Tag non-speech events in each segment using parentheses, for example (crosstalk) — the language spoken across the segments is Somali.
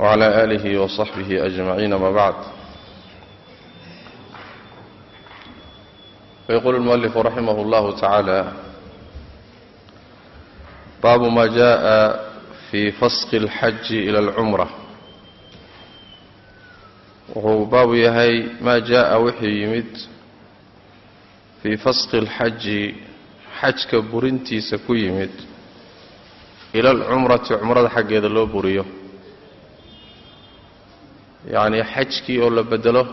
وعلى آله وصحبه أجمعين ما بعد فيقول المؤلف رحمه الله تعالى باب ما جاء في فسق الحج إلى العمرة wuxuu baabu yahay maa jaa wixii yimid fii fasqi اlxaji xajka burintiisa ku yimid ila alcumrati cumrada xaggeeda loo buriyo yacni xajkii oo la bedelo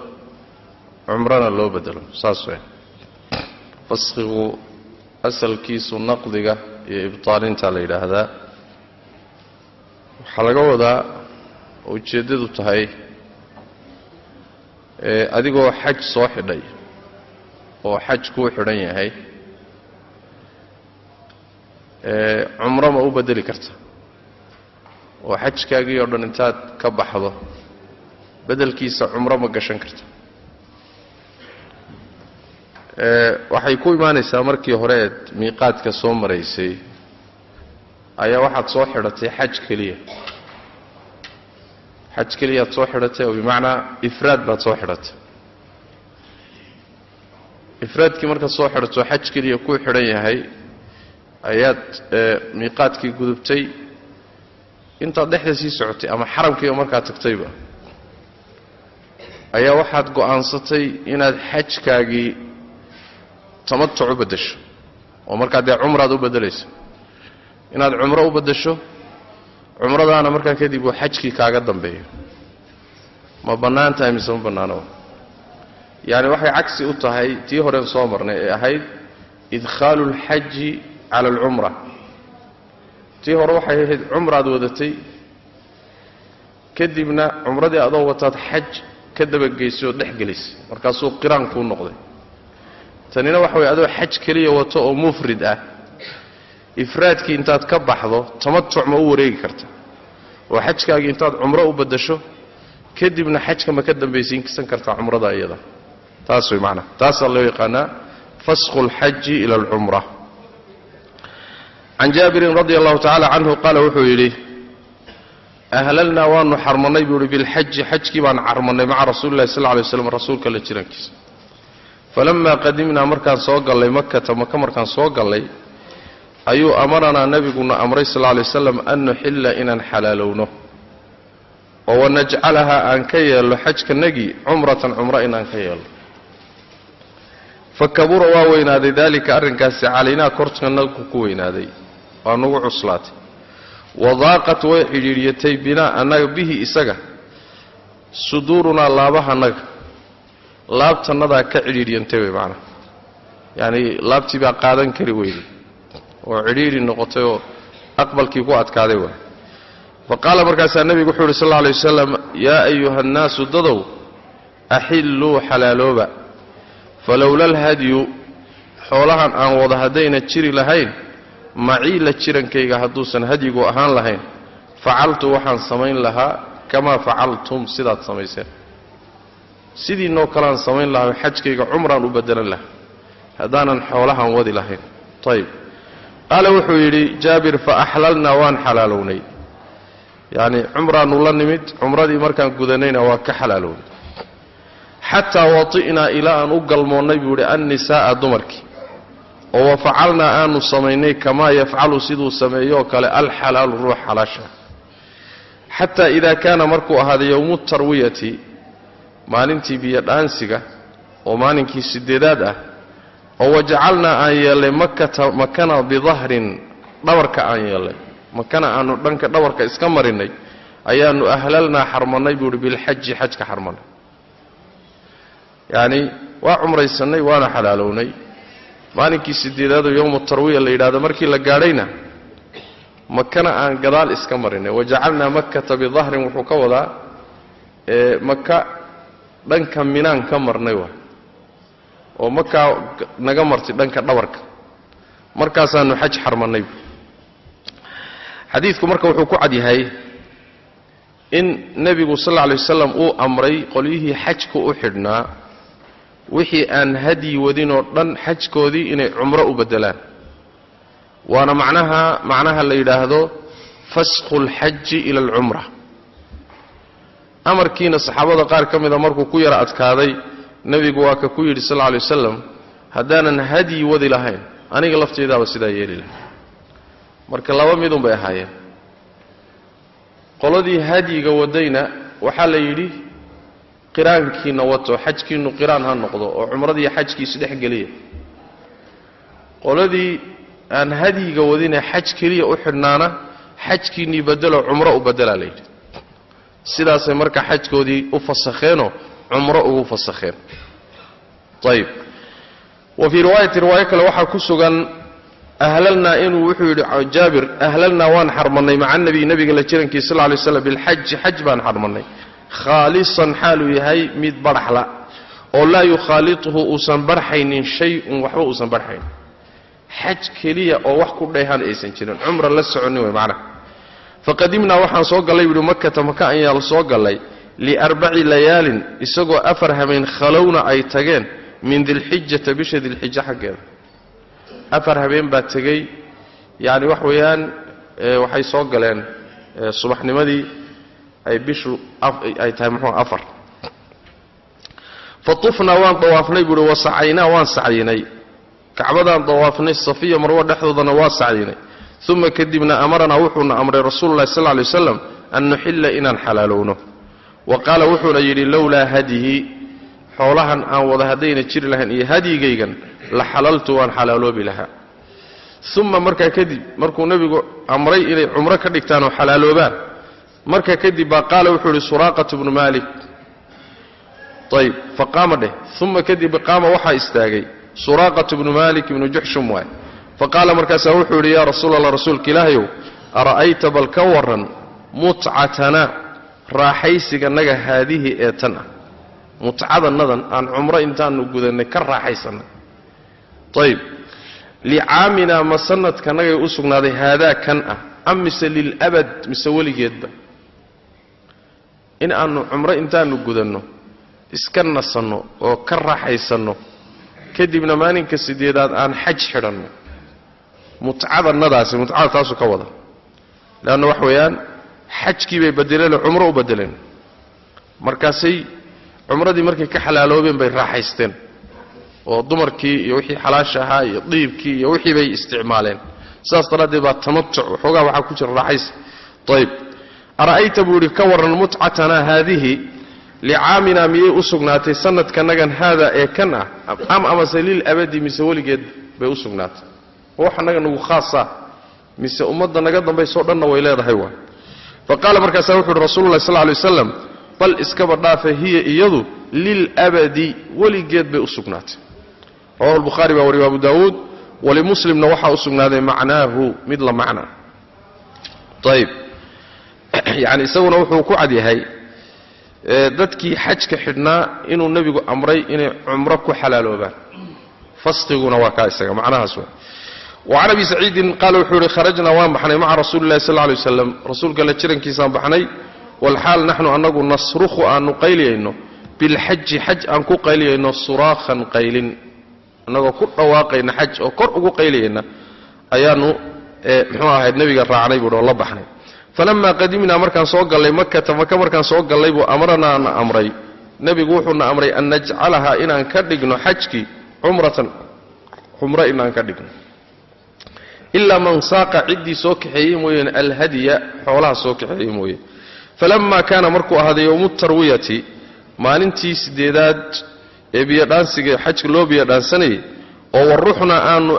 cumrana loo bedelo. Saas wey fasqigu asalkiisu naqdiga iyo ibtaalinta la yidhaahdaa. Waxaa laga wadaa ujeeddadu tahay adigoo xaj soo xidhay oo xaj kuu xidhan yahay cumro ma u bedeli karta. Oo xajkaagii oo dhan intaad ka baxdo bedelkiisa cumro ma gashan karta waxay ku imaanaysaa markii hore eed miiqaadka soo maraysay ayaa waxaad soo xidhatay xaj keliya. Xaj keliyaad soo xidhatay oo bimacnaa ifraad baad soo xidhatay. Ifraadkii markaad soo xidhato xaj keliya kuu xidhan yahay ayaad miiqaadkii gudubtay. Intaad dhexda sii socotay ama xaramkiiba markaad tagtayba ayaa waxaad go'aansatay inaad xajkaagii tamatuc u beddesho oo markaa dee cumraad u beddelayso. Inaad cumro u beddesho cumradaana markaa kadib uu xajkii kaaga dambeeyo. Ma bannaan tahay mise ma bannaano? Yacni waxay cagsi u tahay tii horeen soo marnay ee ahayd idkhaalu اlxaji cala alcumra. Tii hore waxay ahayd cumraad wadatay kadibna cumradii adoo wataad xaj ka dabagaysay oo dhex gelisay markaasuu qiraan kuu noqday. Tanina waxa way adoo xaj keliya wato oo mufrid ah ifraadkii intaad ka baxdo tamatuc ma u wareegi karta. Oo xajkaagii intaad cumro u baddasho kadibna xajka ma ka dambaysiinsan kartaa cumrada iyada. Taas way macnaha taasaa loo yaqaanaa fasqu اlxaji ila alcumra. Can jaabirin radi allahu tacala canhu qaala wuxuu yidhi ahlalnaa waanu xarmannay buu ihi bilxaji xajkii baan carmannay maca rasuuli lahi sal lay slam rasuulka la jirankiisa. Falamaa qadimnaa markaan soo gallay makata maka markaan soo gallay ayuu amaranaa nebiguna amray sal lay waslam an nuxilla inaan xalaalowno oo wanajcalahaa aan ka yeelno xajkanagii cumratan cumro inaan ka yeelno. Fa kabura waa weynaaday daalika arrinkaasi calaynaa kortanaku ku weynaaday waa nugu cuslaatay wadaaqat way cidhiidhyatay binaa annaga bihi isaga suduurunaa laabahanaga laabtannadaa ka cidhiidhyantay way macnaha yacanii laabtii baa qaadan kari weyday oo cidhiidhi noqotay oo aqbalkii ku adkaaday waay fa qaala markaasaa nebigu wuxuu yidhi sal alla alay wasalam yaa ayuha annaasu dadow axilluu xalaalooba falowla alhadyu xoolahan aan wada haddayna jiri lahayn maciila jirankayga hadduusan hadyigu ahaan lahayn facaltu waxaan samayn lahaa kamaa facaltum sidaad samayseen. Sidiinoo kaleaan samayn lahaa xajkayga cumraan u beddelan lahaa. Haddaanan xoolahan wadi lahayn. Ayb qaala wuxuu yidhi jaabir fa axlalnaa waan xalaalownay. Yacni cumraannu la nimid cumradii markaan gudanayna waa ka xalaalownay. Xataa wati'naa ilaa aan u galmoonnay buu yidhi annisaa'a dumarkii oo wa facalnaa aanu samaynay kamaa yafcalu siduu sameeyooo kale alxalaalu ruux xalaasha xataa idaa kaana markuu ahaaday yowmu tarwiyati maalintii biyodhaansiga oo maalinkii sideedaad ah oo wajacalnaa aan yeellay makata makana bidahrin dhabarka aan yeellay. Makana aanu dhanka dhabarka iska marinnay ayaanu ahlalnaa xarmannay buuhi bilxaji xajka xarmannay. Yacni waa cumraysannay waana xalaalownay maalinkii sideedaadoo yowmu tarwiya la yidhahdo markii la gaadhayna makana aan gadaal iska marinay wajacalnaa makkata bidahrin wuxuu ka wadaa maka dhanka minaan ka marnay waay oo makaa naga martay dhanka dhabarka. Markaasaanu xaj xarmannay xadiidku marka wuxuu ku cad yahay in nebigu sal alla lay wasalam uu amray qolyihii xajku u xidhnaa wixii aan hadyi wadinoo dhan xajkoodii inay cumro u beddelaan. Waana macnaha macnaha la yidhaahdo fasku lxaji ila alcumra. Amarkiina saxaabada qaar ka mida markuu ku yara adkaaday nebigu waa ka ku yidhi sal alla lay wasalam haddaanan hadyi wadi lahayn aniga lafteydaaba sidaa yeeli lahay marka laba midun bay ahaayeen. Qoladii hadyiga wadayna waxaa la yidhi qiraankiina wato xajkiinnu qiraan ha noqdo oo cumradiiyo xajkiisi dhex geliya. Qoladii aan hadyiga wadine xaj keliya u xidhnaana xajkiinnii bedelo cumro u bedelaa la yidhi sidaasay marka xajkoodii u fasakheenoo cumro ugu fasakheen. Ayib wa fii riwaayati riwaayo kale waxaa ku sugan ahlalnaa inuu wuxuu yidhi jaabir ahlalnaa waan xarmannay maca nabiy nabiga la jirankiis sal lay slam bilxaji xaj baan xarmannay khaalisan xaaluu yahay mid badhaxla oo laa yukhaaliطhu uusan barxaynin shay-un waxba uusan barxaynin xaj keliya oo wax ku dheehan aysan jirin. Cumra la soconin wey macnaha faqadimnaa waxaan soo gallay buuhi makata maka ayaan soo gallay liarbaci layaalin isagoo afar habeen khalowna ay tageen min dilxijata bisha dilxija xaggeeda. Afar habeen baa tegey. Yacni wax weeyaan waxay soo galeen subaxnimadii ay bishu ay tahay muxuu afar. Fatufnaa waan dawaafnay buuhi wasacaynaa waan sacyinay kacbadaan dawaafnay safiya marwo dhexdoodana waa sacyinay uma kadibna amaranaa wuxuuna amray rasuululahi sal lay waslam an nuxilla inaan xalaalowno. Wa qaala wuxuuna yidhi lowlaa hadyihi xoolahan aan wada haddayna jiri lahayn iyo hadyigaygan la xalaltu waan xalaaloobi lahaa. Uma markaa kadib markuu nebigu amray inay cumro ka dhigtaan oo xalaaloobaan markaa kadib baa qaala wuxuu yidhi suraaqatu bnu maalik. Ayb faqaama dheh uma kadib qaama waxaa istaagay suraaqatu bnu maalik ibnu juxshum waay. Faqaala markaasaa wuxuu yidhi yaa rasuul allah rasuulka ilaahayow ara'ayta bal ka waran mutcatana raaxaysiganaga haadihi ee tan ah. Mutcadanadan aan cumro intaanu gudannay ka raaxaysannay ayb licaaminaa ma sanadkanagay u sugnaaday haadaa kan ah am mise lilabad mise weligeedba in aanu cumro intaanu gudanno iska nasanno oo ka raaxaysanno kadibna maalinka sideedaad aan xaj xidhanno. Mutcadanadaasi mutcada taasuu ka wada. Leanna wax weeyaan xajkii bay bedeleen cumro u bedeleen markaasay cumradii markay ka xalaaloobeen bay raaxaysteen oo dumarkii iyo wixii xalaasha ahaa iyo diibkii iyo wixii bay isticmaaleen. Sidaas daraaddeed baa tamatuc waxoogaa waxaa ku jira raaxaysi ayb ara'ayta buu idhi ka warran mutcatanaa haadihi. Licaamina miyay u sugnaatay? Sanadkanagan haada ee kan ah am amase lil abadi mise weligeed bay u sugnaatay. Wax annaga nagu khaasa mise ummadda naga dambaysoo dhanna way leedahay waay fa qaala markaasaa wuxu uhi rasulullahi sal lay waslam bal iskaba dhaafa hiya iyadu lilabadi weligeed bay u sugnaatay. Rawahu lbukhaari baa wariya abu daawuud walimuslimna waxaa u sugnaaday macnaahu mid la macna. Ayb (coughs) yani isaguna wuxuu ku cad yahay dadkii xajka xidhnaa inuu nebigu amray inay cumro ku xalaaloobaan. Fasqiguna waa kaa isaga macnahaas wa wacan abi saciidin qaala wuxuu ihi kharajnaa waan baxnay maca rasuuli lahi sal lay waslam rasuulka jirankiisaan baxnay. Walxaal naxnu annagu nasrukhu aanu qayliyayno. Bilxaji xaj aan ku qayliyayno suraakhan qaylin. Annagoo ku dhawaaqayna xaj oo kor ugu qayliyayna ayaanu mxuu ahayd nebiga raacnay buuhi oo la baxnay falamaa qadimnaa markaan soo gallay makata maka markaan soo gallay buu amranaana amray nebigu wuxuuna amray an najcalahaa inaan ka dhigno xajkii cumratan cumro inaan ka dhigno ilaa man saaqa ciddii soo kaxeeyey mooyeen alhadya xoolaha soo kaxeeyey mooye falamaa kaana markuu ahaaday yowmu tarwiyati maalintii sideedaad ee biyodhaansiga xajka loo biyodhaansanayay oo waruxnaa aanu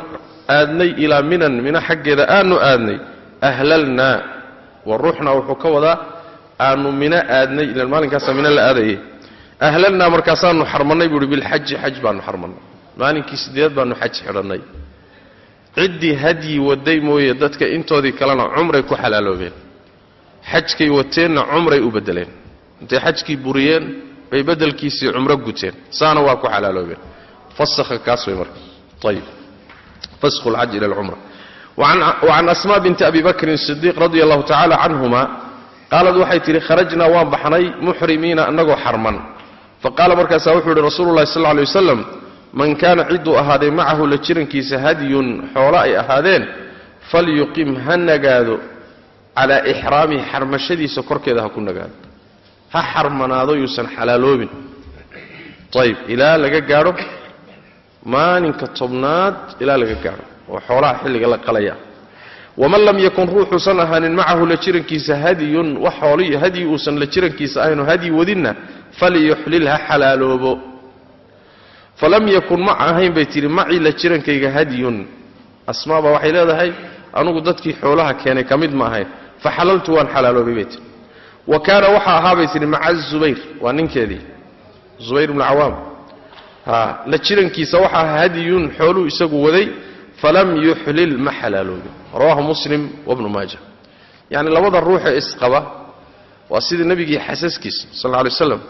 aadnay ilaa minan mina xaggeeda aanu aadnay ahlalnaa waruxnaa wuxuu ka wadaa aanu mina aadnay ilan maalinkaasa mina la aadayay. Ahlalnaa markaasaanu xarmannay buuhi bilxaji xaj baanu xarmannay. Maalinkii sideedaad baanu xaj xidhannay. Ciddii hadyi waday mooye dadka intoodii kalena cumray ku xalaaloobeen. Xajkay wateenna cumray u beddeleen. Intay xajkii buriyeen bay beddelkiisii cumro guteen. Saana waa ku xalaaloobeen. Fasakha kaas way marka. Ayib fasku lxaj ila alcumra wacan asmaa binti abi bakrin sidiiq radia allahu tacaala canhuma qaalad waxay tidhi kharajnaa waan baxnay muxrimiina annagoo xarman faqaala markaasaa wuxuu yidhi rasuulu llahi sal alay wasalam man kaana cidduu ahaaday macahu la jirankiisa hadyun xoolo ay ahaadeen falyuqim ha nagaado calaa ixraamihi xarmashadiisa korkeeda ha ku nagaado ha xarmanaado yuusan xalaaloobin ayib ilaa laga gaadho maalinka tobnaad ilaa laga gaadho oo xoolaha xilliga la qalaya. Waman lam yakun ruuxuusan ahaanin macahu la jirankiisa hadyun wax xooliy hadyi uusan la jirankiisa ahaynu hadyi wadinna falyuxlil xalaaloobo. Falam yakun ma ahayn bay tidhi macii la jirankayga hadyun asmaaba waxay leedahay anugu dadkii xoolaha keenay ka mid ma ahayn fa xalaltu waan xalaaloobay bay tihi wa kaana waxaa ahaa bay tidhi maca zubayr waa ninkeedii zubayr bnu cawaam. La jirankiisa waxaa hadyun xooluu isagu waday falam yuxlil ma xalaaloobin rawahu muslim wabnu maaja. Yacni labada ruuxee isqaba waa sida nebigii xasaskiisa sal lla alay waslam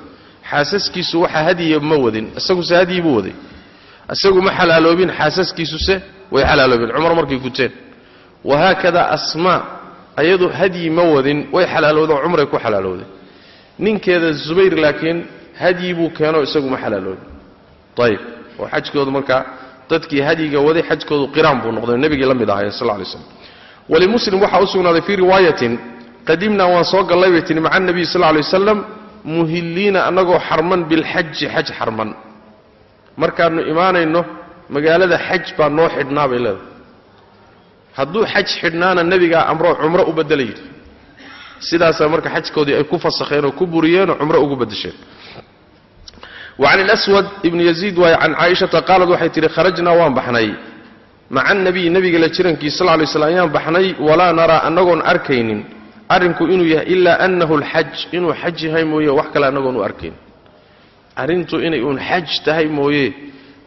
xaasaskiisu waxa hadiya ma wadin isaguse hadyi buu waday. Isagu ma xalaaloobin xaasaskiisuse way xalaaloobeen cumar markay guteen wahaakada asmaa ayadu hadyi ma wadin way xalaalowdeen cumray ku xalaalowday ninkeeda zubayr laakiin hadyi buu keeno isagu ma xalaaloobin ayib oo xajkoodu markaa dadkii hadyiga waday xajkoodu qiraan buu noqday nebigii la mid ahay sal lay slam walimuslim waxaa u fii riwaayatin qadimnaa waan soo gallay bay tihi maca nabiy sal lay wasalam muhilliina annagoo xarman bilxaji xaj xarman. Markaannu imaanayno magaalada xaj baa noo xidhnaa bay leedahay. Hadduu xaj xidhnaana nebigaa amroo cumro u bedela yidhi. Sidaasaa marka xajkoodii ay ku fasakheen oo ku buriyeenoo cumro ugu beddesheen wacan ilaswad ibni yaziid waaye can caaishata qaalad waxay tidhi kharajnaa waan baxnay. Maca anabiy nebiga la jirankii sal lay slam ayaan baxnay walaa naraa annagoon arkaynin. Arrinku inuu yahay ilaa annahu alxaj inuu xaj yahay mooye wax kale annagoon u arkayn. Arrintu inay uun xaj tahay mooye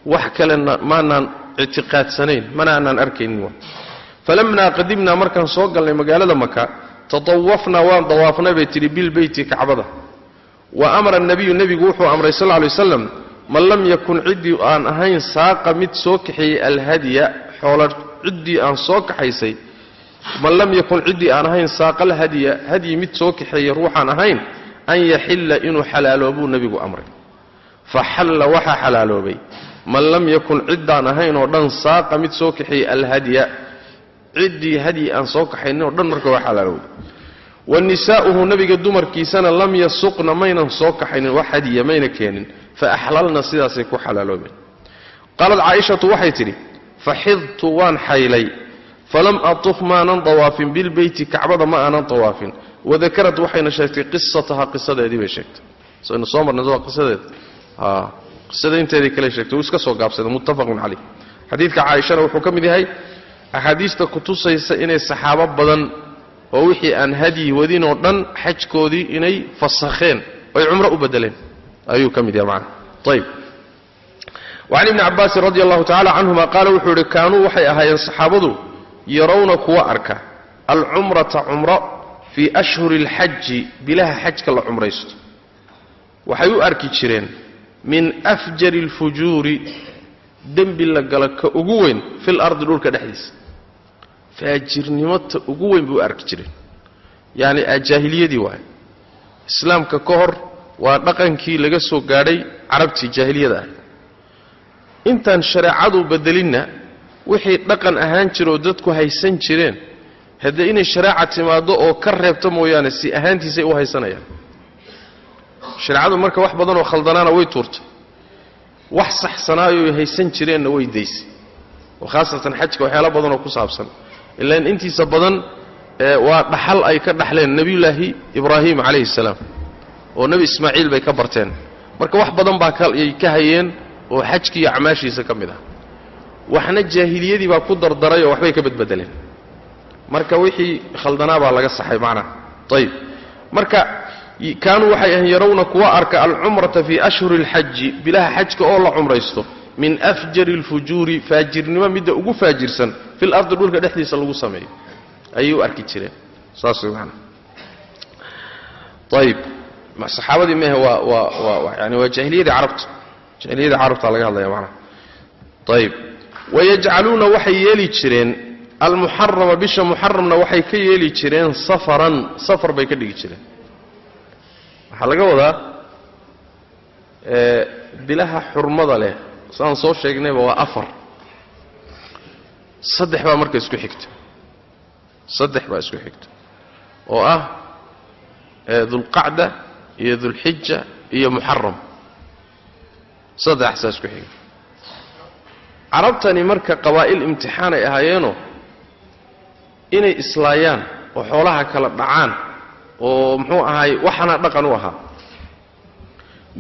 wax kalena maanaan ictiqaadsanayn mana aanaan arkaynin falammaa qadimnaa markaan soo galnay magaalada maka tatawafnaa waan dawaafnay bay tidhi bilbeyti kacbada wa amara nabiyu nebigu wuxuu amray sal lay waslam man lam yakun ciddii aan ahayn saaqa mid soo kaxeeyey alhadya xoola ciddii aan soo kaxaysay man lam yakun ciddii aan ahayn saaqal hadya hadyi mid soo kaxeeya ruuxaan ahayn an yaxilla inuu xalaaloobuu nebigu amray. Fa xalla waxaa xalaaloobay man lam yakun ciddaan ahayn oo dhan saaqa mid soo kaxeeyey alhadya ciddii hadyi aan soo kaxaynin oo dhan marka waa xalaaloobay wa nisaa'uhu nebiga dumarkiisana lam yasuqna maynan soo kaxaynin wax hadiya mayna keenin fa axlalna sidaasay ku xalaaloobeen qaalad caaishatu waxay tidhi faxidtu waan xaylay falam atuf maanan dawaafin bilbeyti kacbada ma aanan dawaafin wadakarad waxayna sheegtay qisataha qisadeedii bay sheegtay saynu soo marnay waa qisadeed qisada inteedii kale sheegtay uu iska soo gaabsaday muttafaqun caleyh xadiidka caaishana wuxuu ka mid yahay axaadiista kutusaysa inay saxaabo badan oo wixii aan hadyi wadin oo dhan xajkoodii inay fasakheen oy cumro u bedeleen. Ayuu ka mid yahay macana ayib wacan ibni cabbaasin radi allahu tacala canhuma qaala wuxuu yidhi kaanuu waxay ahaayeen saxaabadu yarawna kuwa arka alcumrata cumro fii ashhuri alxaji bilaha xajka la cumraysto. Waxay u arki jireen min afjari alfujuuri dembi la gala ka ugu weyn fil ardi dhulka dhexdiisa faajirnimota ugu weyn bay u arki jireen yacni jaahiliyadii waaye islaamka ka hor waa dhaqankii laga soo gaadhay carabtii jaahiliyada ahay intaan shareecadu bedelinna wixii dhaqan ahaan jira oo dadku haysan jireen haddee inay shareeca timaaddo oo ka reebta mooyaane si ahaantiisay u haysanayaan. Shareecadu marka wax badanoo khaldanaana way tuurtay wax saxsanaayoy haysan jireenna way daysay oo khaasatan xajka waxyaala badanoo ku saabsan ilaan intiisa badan waa dhaxal ay ka dhaxleen nebiyulaahi ibraahim calayhi salaam oo nebi ismaaciil bay ka barteen. Marka wax badan baa ay ka hayeen oo xajkiiyo acmaashiisa ka mid ah. Waxna jaahiliyadii baa ku dardaray oo waxbay ka badbedeleen marka wixii khaldanaa baa laga saxay macnaha ayib marka kaanuu waxay ahayn yarawna kuwa arka alcumrata fii ashhuri alxaji bilaha xajka oo la cumraysto min afjari alfujuuri faajirnimo midda ugu faajirsan fil ardi dhulka dhexdiisa lagu sameeyo. Ayay arki jireen saas ayib saxaabadii mehe waa waa yani waa jaahiliyadii carabta jaahiliyadii carabtaa laga hadlaya macnaha ayib wayajcaluuna waxay yeeli jireen almuxarama bisha muxaramna waxay ka yeeli jireen safaran safar bay ka dhigi jireen. Waxaa laga wadaa bilaha xurmada leh saan soo sheegnayba waa afar. Saddex baa marka isku xigta. Saddex baa isku xigta. Oo ah dulqacda iyo dulxija iyo muxaram saddexsaa isku xiga carabtani marka qabaa'il imtixaan ay ahaayeenoo inay islaayaan oo xoolaha kala dhacaan oo muxuu ahaay waxana dhaqan u ahaa.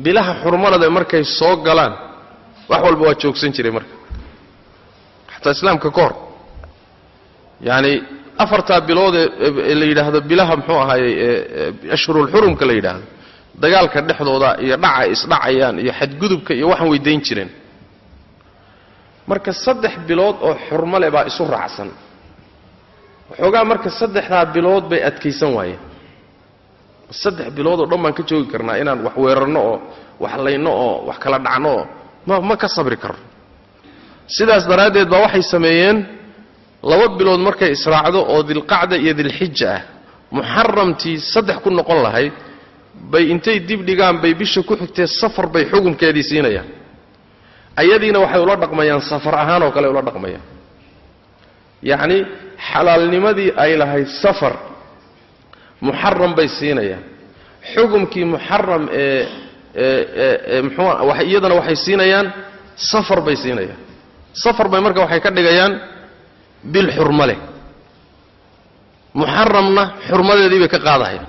Bilaha xurmalade markay soo galaan wax walba waa joogsan jiray marka. Xataa islaamka ka hor yacani afartaa biloodee ee la yidhaahdo bilaha muxuu ahaayey ashhurulxurumka la yidhaahdo dagaalka dhexdooda iyo dhaca isdhacayaan iyo xadgudubka iyo waxaan weydayn jireen marka saddex bilood oo xurmale baa isu raacsan. Waxoogaa marka saddexdaa bilood bay adkaysan waayeen saddex bilood oo dhan baan ka joogi karnaa inaan wax weerarno oo wax layno oo wax kala dhacno oo ma ka sabri karno sidaas daraaddeed baa waxay sameeyeen laba bilood markay israacdo oo dilqacda iyo dilxija ah. Muxaramtii saddex ku noqon lahayd bay intay dib dhigaan bay bisha ku xigtee safar bay xukunkeedii siinayaan. Ayadiina waxay ula dhaqmayaan safar ahaan oo kale ula dhaqmayaan. Yacni xalaalnimadii ay lahayd safar muxaram bay siinayaan. Xukumkii muxaram ee muxuu iyadana waxay siinayaan safar bay siinayaan. Safar bay marka waxay ka dhigayaan bil xurmo leh. Muxaramna xurmadeedii bay ka qaadahayaan.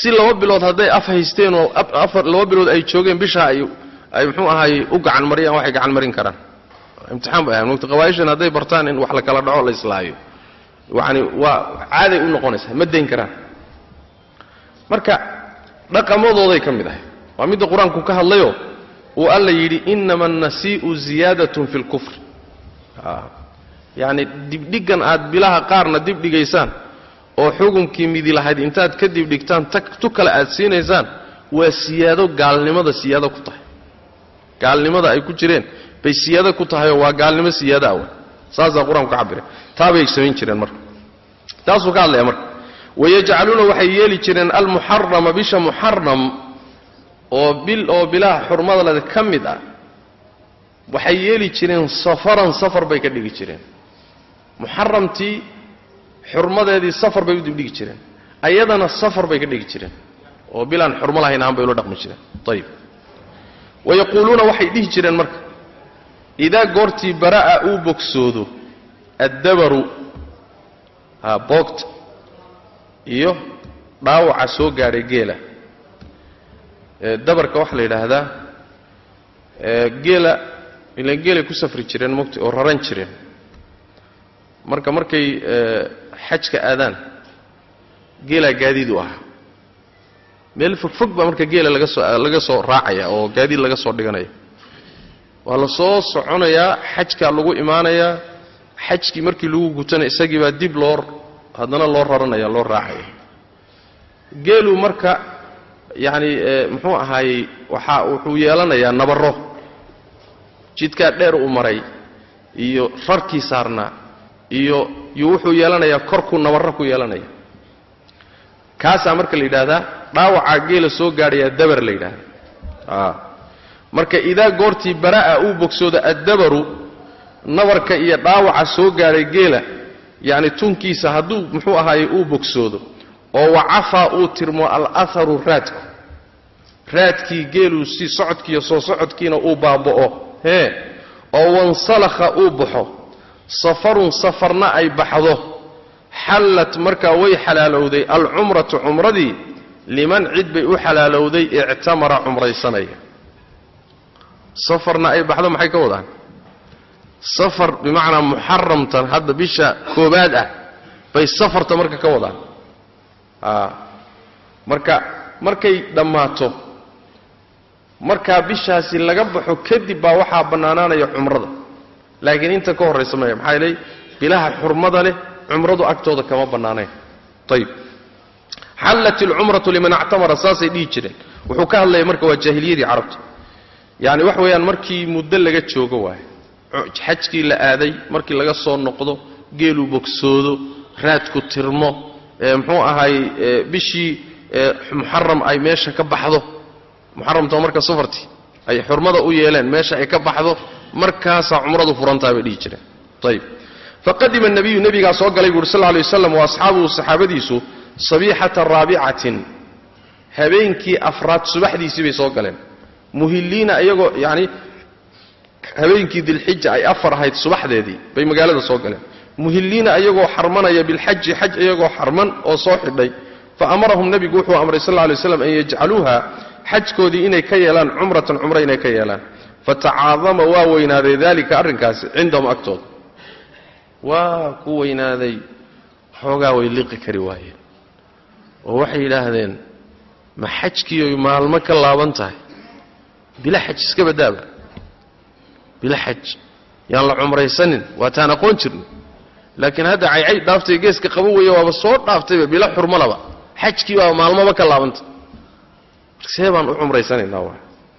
Si laba bilood hadday af haysteen oo afar laba bilood ay joogeen bishaa ay ay muxuu ahaay u gacan mariyaan waxay gacan marin karaan. Imtixaan bay ahayn waqti qabaa'ishan hadday bartaan in wax la kala dhaco la islaayo. Yacani waa caaday u noqonaysaa ma dayn karaan. Marka dhaqamadooday ka mid ahay waa midda qur'aanku ka hadlayo uu alla yidhi inama annasii'u ziyaadatun fi lkufr yacni dibdhigan aad bilaha qaarna dibdhigaysaan oo xukunkii midi lahayd intaad ka dibdhigtaan tu kale aad siinaysaan waa siyaado gaalnimada siyaado ku tahay. Gaalnimada ay ku jireen bay siyaado ku tahayoo waa gaalnimo siyaado awa saasaa qur'aanku ka cabire taabay samayn jireen marka. Taasuu ka hadlaya marka. Wayajcaluuna waxay yeeli jireen almuxarama bisha muxaram oo bil oo bilaha xurmadaleda ka mid ah waxay yeeli jireen safaran safar bay ka dhigi jireen. Muxaramtii xurmadeedii safar bay u dibdhigi jireen. Ayadana safar bay ka dhigi jireen. Oo bilaan xurmo lahayn ahaan bay ula dhaqmi jireen. Ayib wayaquuluuna waxay dhihi jireen marka idaa goortii bara'a uu bogsoodo addabaru boogta iyo dhaawaca soo gaadhay geela dabarka waxaa la yidhaahdaa geela ilaan geelay ku safri jireen mogta oo raran jireen. Marka markay xajka aadaan geelaa gaadiid u ahaa meel fogfog baa marka geela laga soo laga soo raacaya oo gaadiid laga soo dhiganaya. Waa la soo soconayaa xajkaa lagu imaanayaa xajkii markii lagu gutana isagii baa dib loo haddana loo raranaya loo raacaya. Geelu marka yacni muxuu ahaayey waxaa wuxuu yeelanayaa nabarro. Jidkaa dheer uu maray iyo rarkii saarnaa iyo iyo wuxuu yeelanayaa korkuu nabarro ku yeelanaya kaasaa marka la yidhaahdaa dhaawacaa geela soo gaadhayaa dabar la yidhaahda marka idaa goortii bara'a uu bogsoodo addabaru nabarka iyo dhaawaca soo gaadhay geela yacni tunkiisa hadduu muxuu ahaayey uu bogsoodo oo wacafaa uu tirmo alaharu raadku. Raadkii geeluu si socodkiiyo soo socodkiina uu baaba'o hee oo wansalakha uu baxo. Safarun safarna ay baxdo. Xallat markaa way xalaalowday alcumratu cumradii liman cid bay u xalaalowday ictamara cumraysanaya. Safarna ay baxdo maxay ka wadaan? Safar bimacnaa muxaramtan hadda bisha koobaad ah bay safarta marka ka wadaan marka markay dhammaato markaa bishaasi laga baxo kadib baa waxaa bannaanaanaya cumrada. Laakiin inta ka horraysa maya maxaa yeelay bilaha xurmada leh cumradu agtooda kama bannaanayn ayib xallat ilcumratu liman actamara saasay dhihi jireen. Wuxuu ka hadlaya marka waa jaahiliyadii carabta. Yacni wax weeyaan markii muddo laga joogo waayo xajkii la aaday markii laga soo noqdo geeluu bogsoodo raadku tirmo muxuu ahay bishii muxaram ay meesha ka baxdo. Muxaramta marka safartii ay xurmada u yeeleen meesha ay ka baxdo markaasaa cumradu furantaha bay dhihi jireen. Ayib faqadima nabiyu nebigaa soo galay buuhi sal lla alay waslam wa saxaabadiisu sabiixata raabicatin. Habeenkii afraad subaxdiisii bay soo galeen. Muhiliina iyagoo yacni habeenkii dilxija ay afar ahayd subaxdeedii bay magaalada soo galeen muhiliina iyagoo xarmanaya bilxaji xaj iyagoo xarman oo soo xidhay. Fa amarahum nebigu wuxuu amray sal lla lay slam an yajcaluuha xajkoodii inay ka yeelaan cumratan cumro inay ka yeelaan. Fatacaadama waa weynaaday daalika arrinkaasi cindahum agtooda waa ku weynaaday xoogaa way liqi kari waayeen. Oo waxay yidhaahdeen ma xajkiioy maalmo ka laaban tahay? Bila xaj iska badaaba bila xaj yaan la cumraysanin waataan aqoon jirnay laakiin hadda caycay dhaaftay geeska qabo weeye waaba soo dhaaftayba bila xurmalaba xajkii baa ka laabantay see baan u cumraysanaynaa waa.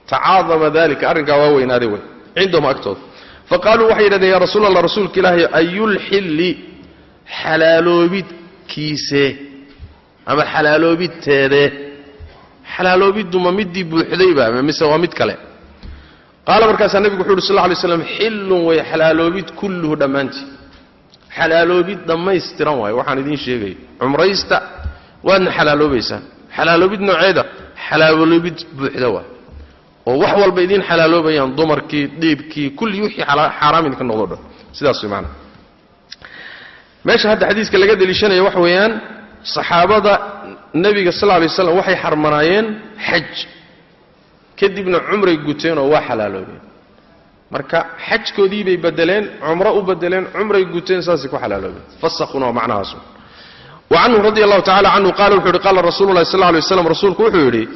Tacaadama dalika arrinkaa waa weynaaday wey cindahum agtooda. Fa qaaluu waxay yidhahdeen yaa rasuul allah rasuulka ilaahi ayulxilli xalaaloobidkiisee ama xalaaloobidteedee xalaaloobiddu ma middii buuxdayba mise waa mid kale? Qaala markaasaa nebigu wuxu uhi sal lla lay slam xillun way xalaaloobid kulluhu dhammaantii xalaaloobid dhammaystiran waayo. Waxaan idiin sheegaya cumraysta waadna xalaaloobaysaan xalaaloobid nooceeda xalaaloobid buuxda waa. Oo wax walba idiin xalaaloobayaan dumarkii dhiibkii kulli wixii xaaraam idinka noqdo dhan sidaas way maanaa meesha hadda xadiiska laga deliishanaya waxa weeyaan saxaabada nebiga sal lla lay slam waxay xarmanaayeen xaj. Kadibna cumray guteen oo waa xalaaloobeen marka xajkoodii bay bedeleen cumro u bedeleen cumray guteen saasay ku xalaaloobeen fasakuna waa macnahaasu. Wa radi allahu tacala canhu qaala wuxuu yidhi qaala rasuulu lahi sal lay waslam rasuulku wuxuu yidhi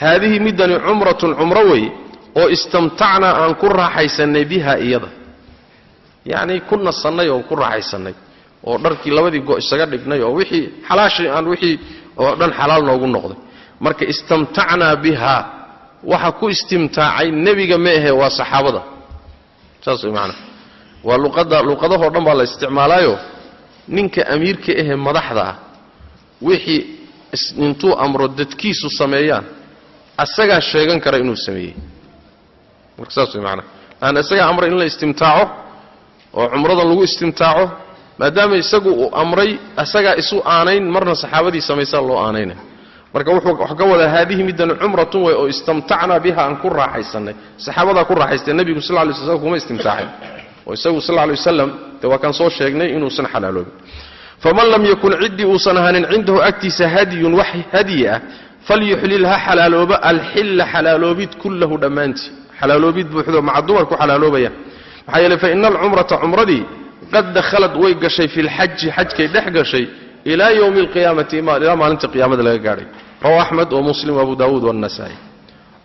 haadihi midani cumratun cumro wey oo istamtacnaa aan ku raaxaysannay biha iyada. Yacnii ku nasannay oo ku raaxaysannay oo dharkii labadii go isaga dhignay oo wixii xalaashii aan wixii oo dhan xalaal noogu noqday. Marka istamtacnaa biha waxa ku istimtaacay nebiga ma ahe waa saxaabada saas way macanaa waa luqadda luqadahoo dhan baa la isticmaalaayo. Ninka amiirka ahee madaxda ah wixii intuu amro dadkiisu sameeyaan asagaa sheegan kara inuu sameeyey. Marka saas way macanaa aan isagaa amray in la istimtaaco oo cumradan lagu istimtaaco maadaama isagu uu amray asagaa isu aanayn marna saxaabadii samaysaa loo aanayna marka wuxuu ka wadaa haadihi middan cumratun wey oo istamtacnaa biha aan ku raaxaysannay. Saxaabadaa ku raaxaystay nebigu sal lay sl kuma istimtaacin oo isagu sal lay wasalam dee waa kaan soo sheegnay inuusan xalaaloobin faman lam yakun ciddii uusan ahaanin cindahu agtiisa hadiyun wax hadyi ah falyuxlil ha alxilla xalaaloobid kullahu dhammaantii xalaaloobid buuxdo maca dumar ku xalaaloobaya maxaa yeele fa ina alcumrata cumradii qad dakhalad way gashay fi lxaji xajkay dhex gashay ilaa ywmi alqiyaamati ilaa maalinta qiyaamada laga gaadhay. Rawa axmed wa muslim abu daawuud waannasaa'i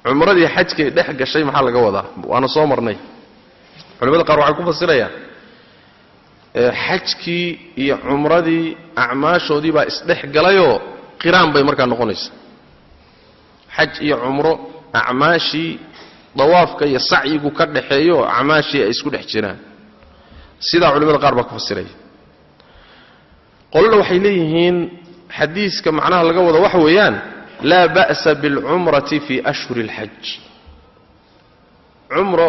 cumradii xajkay dhex gashay maxaa laga wadaa? Waana soo marnay. Culimada qaar waxay ku fasirayaan xajkii iyo cumradii acmaashoodii baa isdhex galayoo qiraan bay markaa noqonaysa. Xaj iyo cumro acmaashii dawaafka iyo sacyigu ka dhaxeeyo acmaashii ay isku dhex jiraan. Sidaa culimada qaar baa ku fasiraya qolana waxay leeyihiin xadiiska macnaha laga wado waxa weeyaan laa ba'sa biاlcumrati fii ashhuri اlxaj cumro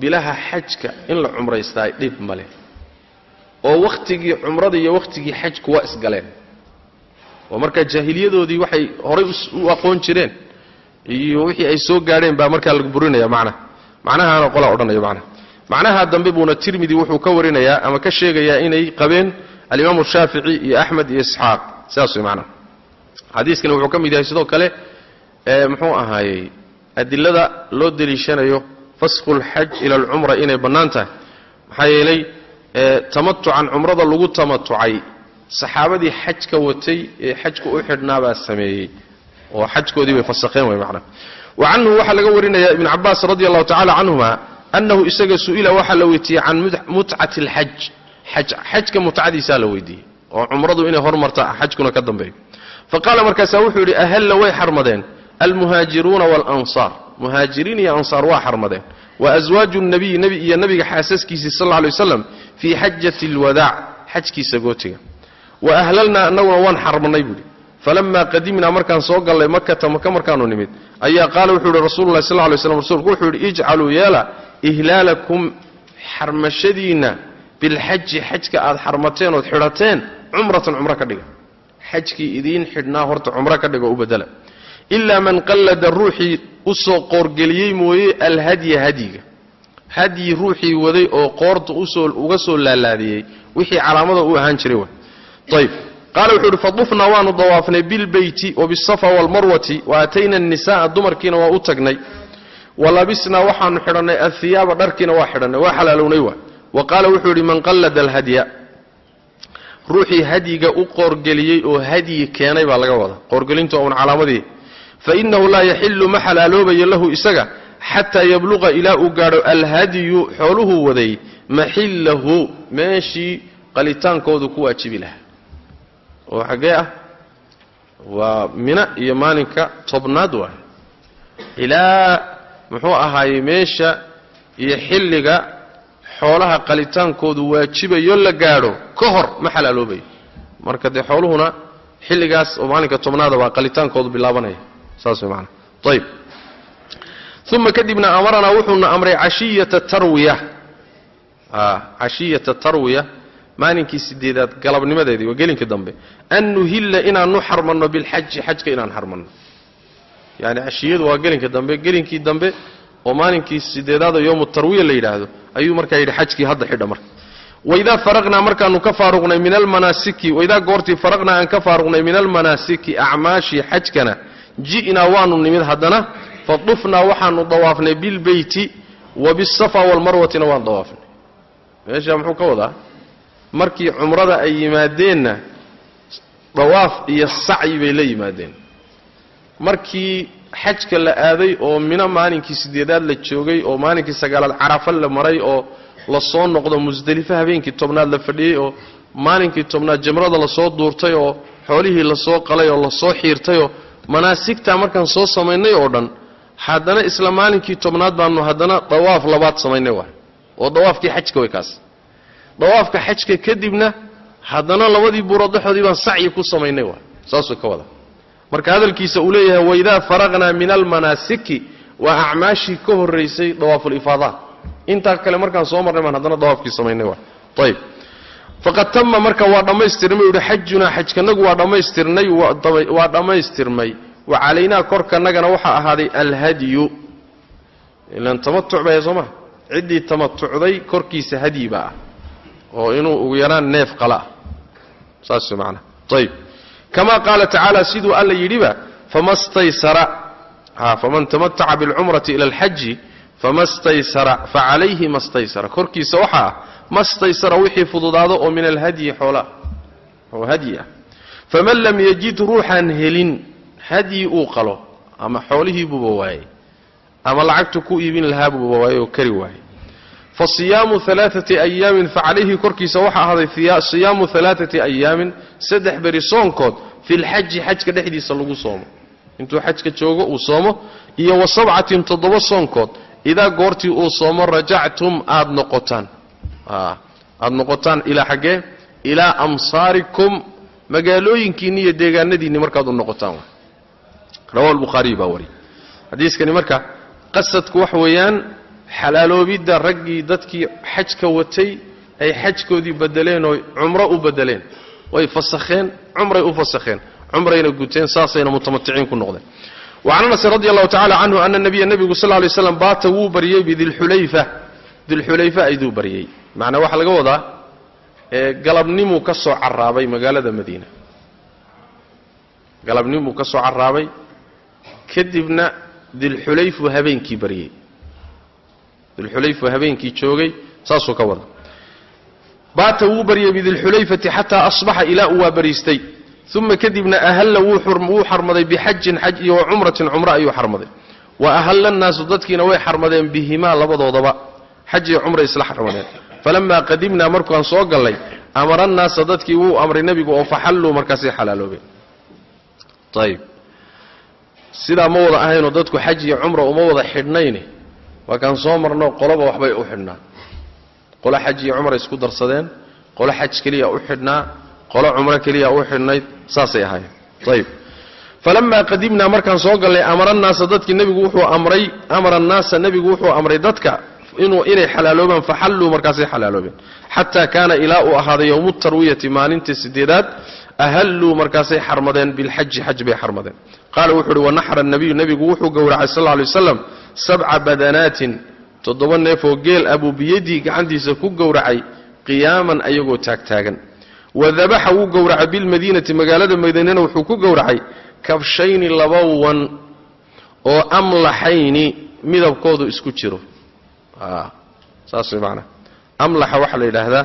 bilaha xajka in la cumraystaa dhib ma leh oo wakhtigii cumrada iyo wakhtigii xajku waa isgaleen. Oo markaa jaahiliyadoodii waxay horay u aqoon jireen iyo wixii ay soo gaadheen baa markaa lagu burinaya macnaha macnahaana qolaa odhanaya macnaha macnaha dambe buuna tirmidi wuxuu ka warinayaa ama ka sheegayaa inay qabeen alimaamu shaafici iyo axmed iyo isxaaq sidaas way macnaha xadiiskani wuxuu ka mid yahay sidoo kale muxuu ahaayey adilada loo deliishanayo fasku lxaj ila alcumra inay bannaan tahay. Maxaa yeelay tamatucan cumrada lagu tamatucay saxaabadii xajka watay ee xajka u xidhnaabaa sameeyey. Oo xajkoodii bay fasakheen way macnaha wa canhu waxaa laga warinayaa ibn cabaas radi allahu tacala canhuma annahu isaga su'ila waxaa la weytiiyey can mutcati alxaj xaj xajka mutcadiisaa la weydiiyey oo cumradu inay hormarta xajkuna ka dambeeyo fa qaala markaasaa wuxuu yidhi ahalla way xarmadeen almuhaajiruuna waalansaar muhaajiriin iyo ansaar waa xarmadeen. Wa aswaaju nabiyi nebi iyo nebiga xaasaskiisii sal alla lay waslam fii xajati alwadaac xajkiisa gootiga. Wa ahlalnaa annaguna waan xarmadnay buuhi falamaa qadimnaa markaan soo gallay makata maka markaanu nimid ayaa qaala wuxuu yihi rasuululahi sal lay slam rasuulku wuxuu yidhi ijcaluu yeela ihlaalakum xarmashadiinna bilxaji xajka aad xarmateen ood xidhateen cumratan cumro ka dhiga xajkii idiin xidhnaa horta cumro ka dhiga u bedela ilaa man qallada ruuxii u soo qoorgeliyey mooye alhadya hadyiga hadyi ruuxii waday oo qoorta u soo uga soo laalaadiyey wixii calaamada u ahaan jiray ayb qaala wuxuu ihi fadufnaa waanu dawaafnay bilbeyti wabisafa waalmarwati wa atayna annisa'a dumarkiina waa u tagnay walabisnaa waxaanu xidhannay ahiyaaba dharkiina waa xidhannay waa xalaalownay waa wa qaala wuxuu yidhi man qallada alhadya ruuxii hadyiga u qoorgeliyey oo hadyi keenay baa laga wadaa. Qoorgelinta un calaamadii fa innahu laa yaxilu ma xalaaloobayo lahu isaga xataa yabluqa ilaa uu gaadho alhadyu xooluhuu waday maxillahu meeshii qalitaankoodu ku waajibi lahaa. Oo xaggee ah waa mina iyo maalinka tobnaad waay. Ilaa muxuu ahaayey meesha iyo xilliga xoolaha qalitaankoodu waajibayo la gaadho ka hor ma xalaaloobayo. Marka dee xooluhuna xilligaas oo maalinka tobnaada baa qalitaankoodu bilaabanaya. Saas way maanaa ayb uma kadibna amaranaa wuxuuna amray cashiyata tarwiya. Cashiyata tarwiya maalinkii sideedaad galabnimadeedii waa gelinkii dambe. An nuhilla inaanu xarmanno bilxaji xajka inaan xarmanno. Yani cashiyadu waa gelinka dambe gelinkii dambe oo maalinkii sideedaadoo yowmu tarwiya la yidhaahdo ayuu markaa yidhi xajkii hadda xidha marka. Waidaa faraqnaa markaanu ka faaruqnay min almanaasiki waidaa goortii faraqnaa aan ka faaruqnay min almanaasiki acmaashii xajkana ji'naa waanu nimid haddana fadufnaa waxaanu dawaafnay bilbeyti wa bisafa waalmarwatina waan dawaafnay. Meeshaa muxuu ka wadaa? Markii cumrada ay yimaadeenna dawaaf iyo sacyi bay la yimaadeen. Markii xajka la aaday oo mino maalinkii sideedaad la joogay oo maalinkii sagaalaad carafa la maray oo la soo noqdo musdelifo habeenkii tobnaad la fadhiyey oo maalinkii tobnaad jamrada la soo duurtay oo xoolihii la soo qalay oo la soo xiirtayoo manaasigtaa markaan soo samaynay oo dhan haddana isla maalinkii tobnaad baanu haddana dawaaf labaad samaynay waay oo dawaafkii xajka way kaas. Dawaafka xajka kadibna haddana labadii buurodaxoodii baan sacyi ku samaynay waay saasuu ka wada marka hadalkiisa uu leeyahay waidaa faraqnaa min almanaasiki waa acmaashii ka horraysay dawaafulifaadaat intaa kale markaan soo marnay baan haddana dawaafkii samaynay ayb faqad tama marka waa dhammaystirmay uhi xajunaa xajkanagu waa dhammaystirnay waa dhammaystirmay. Wa calaynaa korkanagana waxaa ahaaday alhadyu. Ilan tamatuc baya soo maha ciddii tamatucday korkiisa hadyi baa ah oo inuu ugu yaraan neef qala ah. Saas maanaa ayb kama qaala tacaala siduu alla yidhiba fama staysara faman tamataca bilcumrati ila alxaji fama staysara facalayhi ma staysara korkiisa waxaa ah ma staysara wixii fududaado oo min alhadyi xoolaa oo hadyi ah faman lam yajid ruuxaan helin hadyi uu qalo ama xoolihii buuba waayey ama lacagtu ku iibin lahaa buuba waayey oo kari waayey fa siyaamu alaaati ayaamin facalayhi korkiisa waxaa ahaaday siyaamu alaaati ayaamin saddex beri soonkood fi lxaji xajka dhexdiisa lagu soomo. Intuu xajka joogo uu soomo. Iyo wa sabcatin toddoba soonkood idaa goortii uu soomo rajactum aad noqotaan. Aad noqotaan ilaa xaggee ilaa amsaarikum magaalooyinkiinni iyo deegaanadiinni markaad u noqotaan. Rawa lbukhaariy baa wariy xadiiskani marka qasadku wax weeyaan xalaaloobidda raggii dadkii xajka watay ay xajkoodii bedeleen oo cumro u bedeleen. Way fasakheen cumray u fasakheen. Cumrayna guteen saasayna mutamaticiin ku noqdeen. Wacan anasin radi allahu tacala canhu ana nabiya nebigu sal lay slam baata wuu baryey bidilxulayfa. Dilxulayfa ayduu baryey macnaa waxaa laga wadaa galabnimuu ka soo caraabay magaalada madiina. Galabnimuu ka soo caraabay kadibna dilxulayfu habeenkii baryey dilxulayfu habeenkii joogay saasuu ka wada baata wuu baryey bidilxulayfati xataa asbaxa ilaa uu waa bariistay uma kadibna ahalla wuu xarmaday bixajin xaj iyo wa cumratin cumro ayuu xarmaday. Wa ahalla nnaasu dadkiina way xarmadeen bihimaa labadoodaba. Xaj iyo cumray isla xarmadeen. Falamaa qadimnaa markaan soo gallay amara annaasa dadkii wuu amray nebigu oo faxalluu markaasay xalaaloobeen. Ayib sidaa ma wada ahaynoo dadku xaj iyo cumra uma wada xidhnayne waa kaan soo marno qoloba waxbay u xidhnaa. Qolo xaj iyo cumra isku darsadeen qolo xaj keliya u xidhnaa qolo cumro keliya u xidhnayd saasay ahaayeen. Ayib falamaa qadimnaa markaan soo gallay amara annaasa dadkii nebigu wuxuu amray amara annaasa nebigu wuxuu amray dadka inuu inay xalaaloobaan faxalluu markaasay xalaaloobeen. Xataa kaana ilaa uu ahaaday yowmu tarwiyati maalintii sideedaad ahalluu markaasay xarmadeen bilxaji xaj bay xarmadeen qaala wuxuu uhi wanaxra nabiyu nebigu wuxuu gowracay sal lla alay waslam sabca badanaatin toddoba neefoo geel abuu biyadii gacantiisa ku gowracay qiyaaman ayagoo taagtaagan wadabaxa wuu gowracay bilmadiinati magaalada madiinana wuxuu ku gowracay kabshayni laba wan oo amlaxayni midabkoodu isku jiro saas way maanaa amlaxa waxaa la yidhaahdaa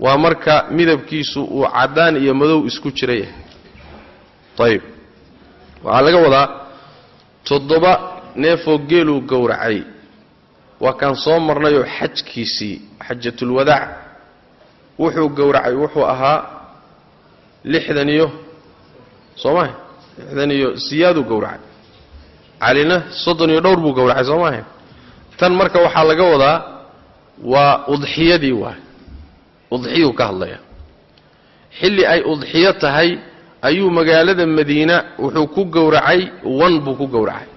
waa marka midabkiisu uu caddaan iyo madow isku jira yahay ayib waxaa laga wadaa toddoba neefoo geeluu gowracay. Waa kaan soo marnayoo xajkiisii xajatulwadaac wuxuu gowracay wuxuu ahaa lixdan iyo soo maha lixdan iyo siyaaduu gowracay. Calina soddon iyo dhowr buu gowracay soo maaha? Tan marka waxaa laga wadaa waa udxiyadii waay udxiyuu ka hadlaya. Xilli ay udxiyo tahay ayuu magaalada madiina wuxuu ku gowracay wan buu ku gowracay.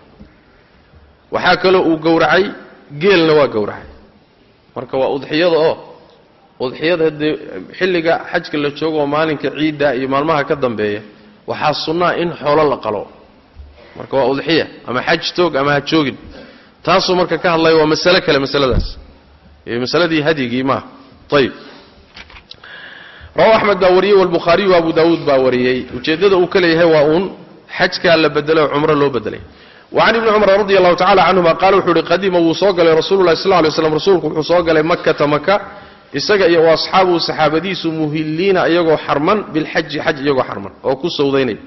Waxaa kaloo uu gowracay geelna waa gowracay. Marka waa udxiyada oo udxiyada haddee xilliga xajka la joogo oo maalinka ciidda iyo maalmaha ka dambeeya waxaa sunnaa in xoolo la qalo. Marka waa udxiya ama xaj toog ama ha joogin. Taasuu marka ka hadlaya waa masale kale masaladaas masaladii hadyigii maaha ayib rawa axmed baa wariyey walbukhaariyu abu daawuud baa wariyey. Ujeeddada uu ka leeyahay waa uun xajkaa la bedelay oo cumro loo bedelay. Wacan ibni cumar radi allahu tacala canhuma qaala wuxuu uhi qadima wuu soo galay rasuululahi sal lay slam rasuulku wuxuu soo galay makata maka isaga iyo asxaabuhu saxaabadiisu muhiliina iyagoo xarman bilxaji xaj iyagoo xarman oo ku sawdaynay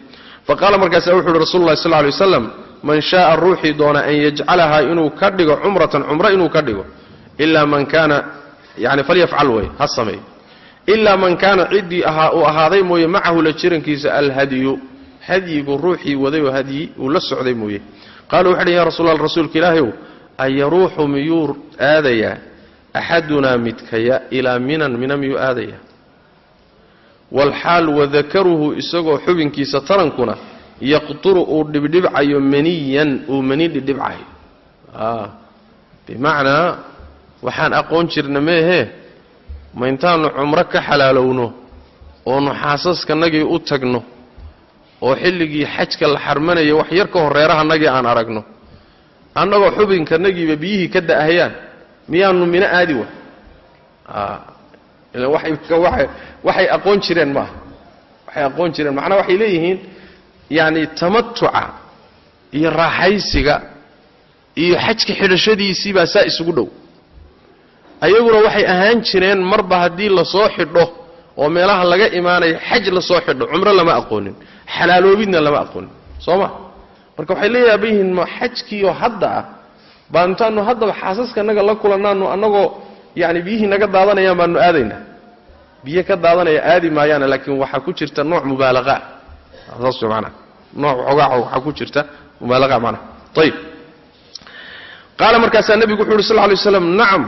faqaala markaasa wuxu uhi rasul lahi sal lay waslam man shaaa ruuxii doona an yajcalahaa inuu ka dhigo cumratan cumro inuu ka dhigo ilaa man kaana yani falyafcal wey ha sameey ilaa man kaana ciddii uu ahaaday mooye macahu la jirankiisa alhadyu. Hadyigu ruuxii waday oo hadyi uu la socday mooye. Qaaluu waxay dhi ya rasul alla rasuulka ilaahayow ayaruuxu miyuu aadayaa axadunaa midkaya ilaa minan mina miyuu aadayaa walxaal wadakaruhu isagoo xubinkiisa tarankuna yaqturu uu dhibdhibcayo maniyan uu mani dhibdhibcayo bimacnaa waxaan aqoon jirna meehee ma intaannu cumro ka xalaalowno oonu xaasaskanagii u tagno oo xilligii xajka la xarmanaya wax yar ka horeerahanagii aan aragno. Annagoo xubinkanagiiba biyihii ka da'ahayaan miyaanu mino aadi wa? Waxay aqoon jireen maaha waxay aqoon jireen macnaa waxay leeyihiin yacni tamatuca iyo raaxaysiga iyo xajka xidhashadiisii baa saa isugu dhow ayaguna waxay ahaan jireen marba haddii la soo xidho oo meelaha laga imaanaya xaj la soo xidho cumro lama aqoonin xalaaloobidna lama aqoonin soo ma marka waxay la yaaban yihiin ma xajkiioo hadda ah baa intaanu haddaba xaasaskanaga la kulannaanu annagoo yani biyihii naga daadanayaan baanu aadaynaa. Biyo ka daadanaya aadi maayaana laakiin waxaa ku jirta nooc mubaalaqaa saas way maanaa nooc xoogaa waxaa ku jirta mubaalaqa macnaha ayib qaala markaasaa nebigu wuxu uhi sal lla lay waslam nacam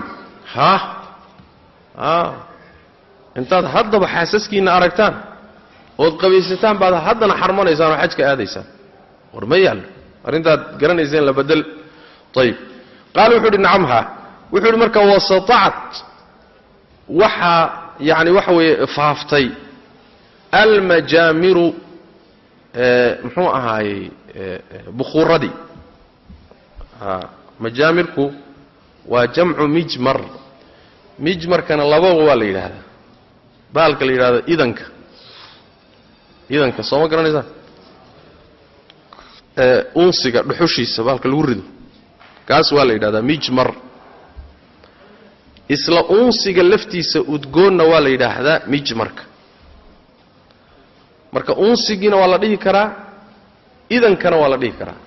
intaad haddaba xaasaskiinna aragtaan ood qabaysataan baad haddana xarmanaysaan oo xajka aadaysaan. War ma yaallo arrintaad garanayseen la badel ayib qaala wuxuu uhi nacam ha. Wuxuu uhi marka wasatacat waxaa yani waxa weeye faaftay. Almajaamiru muxuu ahaayey bukhuuradii majaamirku waa jamcu mijmar mijmarkana lababa waa la yidhaahdaa. Baalka la yidhahdo idanka idanka sooma garanaysaan? Unsiga dhuxushiisa baalka lagu rido. Kaas waa la yidhahdaa mijmar isla unsiga laftiisa udgoonna waa la yidhaahdaa mijmarka marka. Unsigiina waa la dhihi karaa idankana waa la dhihi karaa.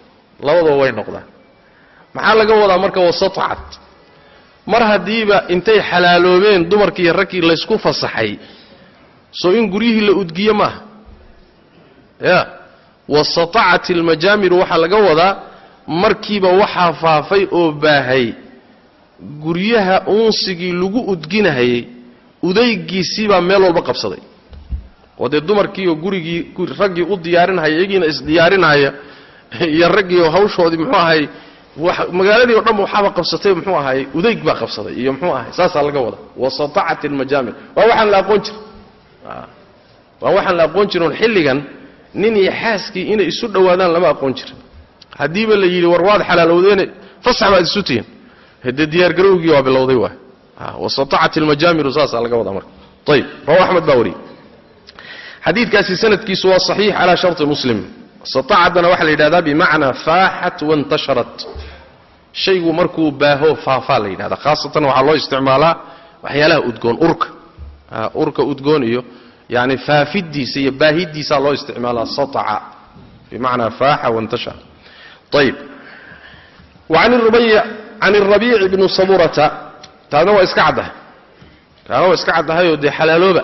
Labadaba way noqdaan. Maxaa laga wadaa marka wasatacat mar haddiiba intay xalaaloobeen dumarkii iyo raggii laysku fasaxay soo in guryihii la udgiye maaha ya wasatacat almajaamiru waxaa laga wadaa markiiba waxaa faafay oo baahay guryaha uunsigii lagu udginahayey udaygiisiibaa meel walba qabsaday. Oo dee dumarkiioo gurigii raggii u diyaarinhaya iyagiina isdiyaarinhaya iyo raggiioo hawshoodii muxuu ahay magaaladii o dhan waxaaba qabsatay muxuu ahay udayg baa qabsaday iyo muxuu ahay saasaa laga wada wasatacat almajaamir waa waxaan la aqoon jirin waa waxaan la aqoon jirin xilligan nin iyo xaaskii inay isu dhowaadaan lama aqoon jirin. Haddiiba la yidhi war waad xalaalowdeene fasax baad isu tihiin. Hade diyaargarowgii waa bilowday waay. Wasatacat almajaamiru saasaa laga wadaa marka. Ayib rawa axmed baa wariyey. Xadiidkaasi sanadkiisu waa saxiix calaa sharti muslim. Satacadana waxaa la yidhahdaa bimacnaa faaxat waintasharat shaygu markuu baaho faafaa la yidhahdaa khaasatan waxaa loo isticmaalaa waxyaalaha udgoon urka. Urka udgoon iyo yani faafidiisa iyo baahidiisaa loo isticmaalaa sataca bimacnaa faaxa waintashara ayib can arabiici bni saburata taadna waa iska caddahay. Taadna waa iska caddahayoo dee xalaalooba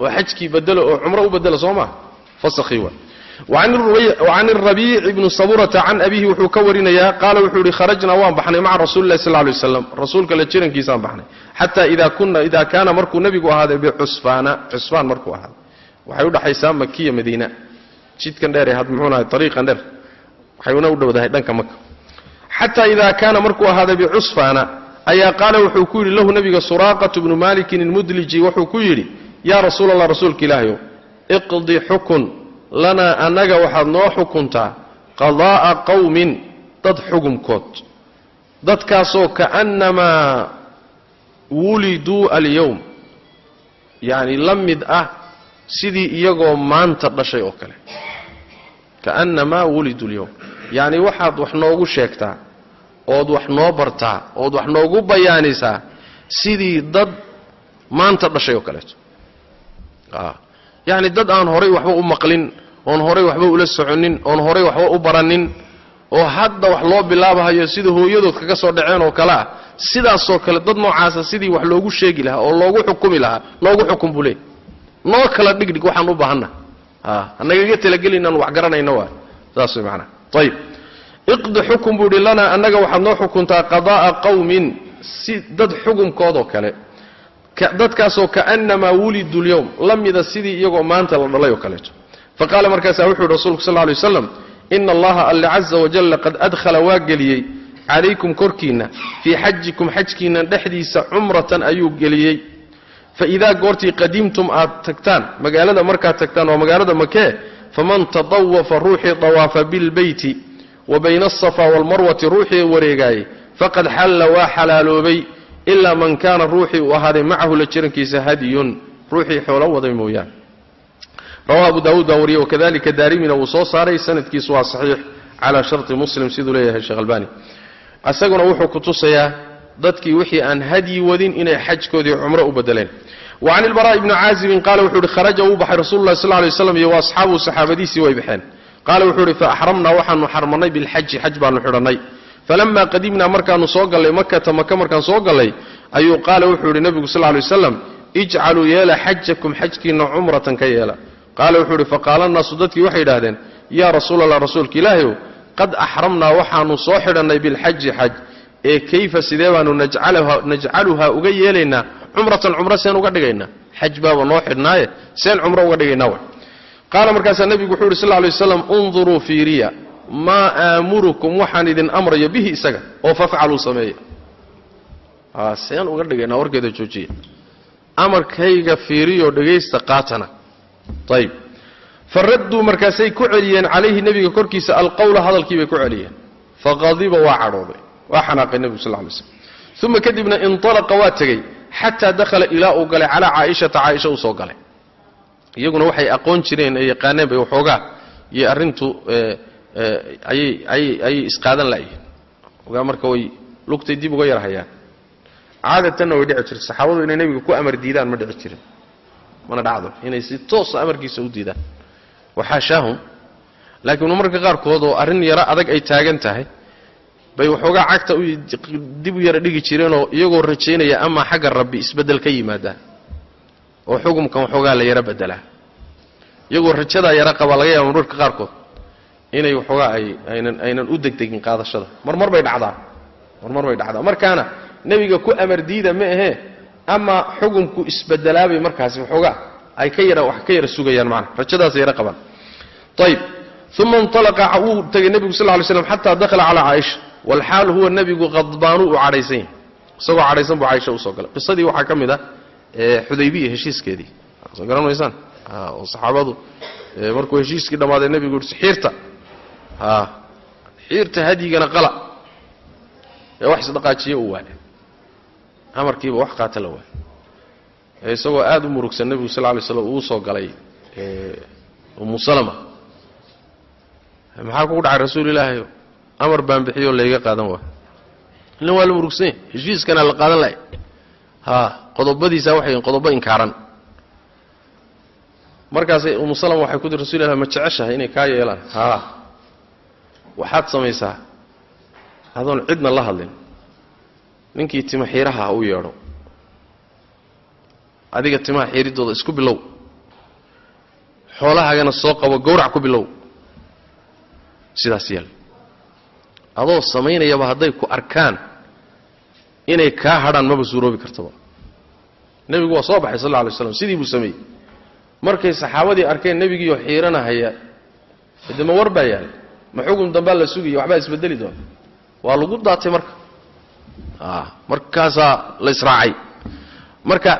oo xajkii bedelo oo cumro u bedela soo maa fasakhii waa wacan arabiici bni saburata can abihi wuxuu ka warinayaa qaala wuxuu yihi kharajnaa waan baxnay maca rasuli lahi sal lay rasuulka la jirankiisaan baxnay xata ida kaana markuu nebigu ahaaday bicusfaana cusfaan markuu ahaaday waxay udhaxaysaa makiya madiina jidkan dheer had muxuunahay ariiqan dheer waxayna u dhowdahay dhanka maka xata ida kaana markuu ahaaday bicusfaana ayaa qaala wuxuu ku yidhi lahu nebiga suraaqatu bnu malikin ilmudliji wuxuu ku yidhi yaa rasuul allah rasuulka ilaahayow iqdi xukun lanaa annaga waxaad noo xukuntaa qadaa'a qowmin dad xugumkood. Dadkaasoo kaannamaa wuliduu alyowm yacni la mid ah sidii iyagoo maanta dhashay oo kale. Kaannamaa wuliduu alyowm yacni waxaad wax noogu sheegtaa ood wax noo bartaa ood wax noogu bayaanisaa sidii dad maanta dhashay oo kaleeto. Yacni dad aan horay waxba u maqlin oon horay waxba ula soconin oon horay waxba u baranin oo hadda wax loo bilaabahayo sida hooyadood kaga soo dhaceen oo kale ah sidaasoo kale dad noocaasa sidii wax loogu sheegi lahaa oo loogu xukumi lahaa noogu xukun buu leey noo kala dhigdhig waxaan u baahanna hanagaga talagelin inaan wax garanayno waa. Saas way macanaha ayib iqdi xukun buu idhi lanaa annaga waxaad noo xukuntaa qadaa'a qawmin si dad xukumkoodoo kale. Dadkaasoo kaannamaa wulidu lyowm la mida sidii iyagoo maanta la dhalay oo kaleeto faqaala markaasaa wuxuu yidhi rsulku sal lay waslam ina allaha alle caza wajalla qad adkhala waa geliyey calaykum korkiinna fii xajikum xajkiinna dhexdiisa cumratan ayuu geliyey. Faidaa goortii qadimtum aad tagtaan magaalada markaad tagtaan waa magaalada makee faman tadawafa ruuxii dawaafa bilbeyti wa bayna asafa waalmarwati ruuxii wareegaayey faqad xalla waa xalaaloobay ilaa man kaana ruuxii uu ahaaday macahu la jirankiisa hadiyun. Ruuxii xoolo waday mooyaane rawahu abu daawuud baa wariyey wakadalika daarimina wuu soo saaray sanadkiisu waa saxiix calaa sharti muslim siduu leeyahay sheekh albani. Isaguna wuxuu ku tusayaa dadkii wixii aan hadyi wadin inay xajkoodii cumro u bedeleen. Wacan ilbaraa'i bni caazibin qaala wuxuu ihi kharaja uu baxay rasulu llahi sal lay waslam iyo waasxaabuhu saxaabadiisii way baxeen. Qaala wuxuu ihi faaxramnaa waxaanu xarmannay bilxaji xaj baanu xidhannay. Falamaa qadimnaa markaanu soo gallay makata maka markaan soo gallay ayuu qaala wuxuu yidhi nebigu sal lay waslam ijcaluu yeela xajakum xajkiinna cumratan ka yeela qaala wuxuu idhi faqaala annaasu dadkii waxay yidhaahdeen yaa rasuula allah rasuulka ilaahayow qad axramnaa waxaanu soo xidhannay bilxaji xaj ee kayfa sidee baanu najcaluhaa uga yeelaynaa cumratan cumro seen uga dhigaynaa? Xaj baaba noo xidhnaaye seen cumro uga dhigaynaa way qaala markaasaa nebigu wuxuu yidhi sal lay waslam unduruu fiiriya maa aamurukum waxaan idin amrayo bihi isaga oo fafcaluu sameeya. Seen uga dhigaynaa warkeeda joojiya. Amarkayga fiiriyoo dhegaysta qaatana ayb faradduu markaasay ku celiyeen calayhi nebiga korkiisa alqowla hadalkii bay ku celiyeen. Faqadiba waa cadhooday waa xanaaqay nebigu sal lay slam uma kadibna inalaqa waa tegey xataa dakhala ilaa uu galay calaa caaishata caaisha uu soo galay. Iyaguna waxay aqoon jireen ee yaqaaneen bay waxoogaa iyo arrintu ayay isqaadan la'yihiin ogaa marka way lugtay dib uga yarhayaan caadatanna way dhici jirta saxaabadu inay nebiga ku amar diidaan ma dhici jirin mana dhacdo inay si toosa amarkiisa u diidaan. Waxaashaahum laakiin marmarka qaarkood oo arrin yaro adag ay taagan tahay bay waxoogaa cagta dib u yara dhigi jireenoo iyagoo rajaynaya ama xagga rabbi isbeddel ka yimaadaan. Oo xukumkan waxoogaa la yaro bedelaa iyagoo rajadaa yaro qabaa laga yaaba mararka qaarkood inay waxoogaa ay aynan aynan u degdegin qaadashada. Marmar bay dhacdaa. Marmar bay dhacdaa. Markaana nebiga ku amar diida ma ahee ama xukumku isbedelaabay markaasi waxoogaa ay ka yara wax ka yara sugayaan macana rajadaas yara qabaan ayib uma inalaqa wuu tegay nebigu sal ly slam xataa dakhala calaa caaisha. Walxaal huwa nebigu qadbaanu uu cadhaysan yahay. Isagoo cadhaysan buu caaisha u soo galay. Qisadii waxaa ka mid ah xudaybiya heshiiskeedii. Soo garan oo saxaabadu markuu heshiiskii dhammaaday nebigu yidhi xiirta xiirta hadyigana qala. Ee wax isdhaqaajiye u waay amarkiiba wax qaata la waay isagoo aada u murugsan nebigu sal lay slam uu soo galay umu salama. Maxaa kugu dhacay rasuul ilaahayo amar baan bixiyoo layga qaadan waay. Illan waa la murugsan yahy heshiiskana la qaadan lahay. Ha qodobadiisa waxay qodobo inkaaran. Markaasay umu salama waxay ku tiri rasul ilah ma jeceshahay inay kaa yeelaan? Haa waxaad samaysaa. Adoon cidna la hadlin ninkii tima xiiraha ha u yeedho. Adiga timaha xiiridooda isku bilow. Xoolahaagana soo qabo gowrac ku bilow. Sidaas yeel adoo samaynayaba hadday ku arkaan inay kaa hadhaan maba suuroobi kartaba. Nebigu waa soo baxay sal alla alay slam sidii buu sameeyey. Markay saxaabadii arkeen nebigiioo xiiranahaya de ma war baa yahay ma xugum dambaa la sugaya waxbaa isbedeli doona. Waa lagu daatay marka markaasaa la israacay. Marka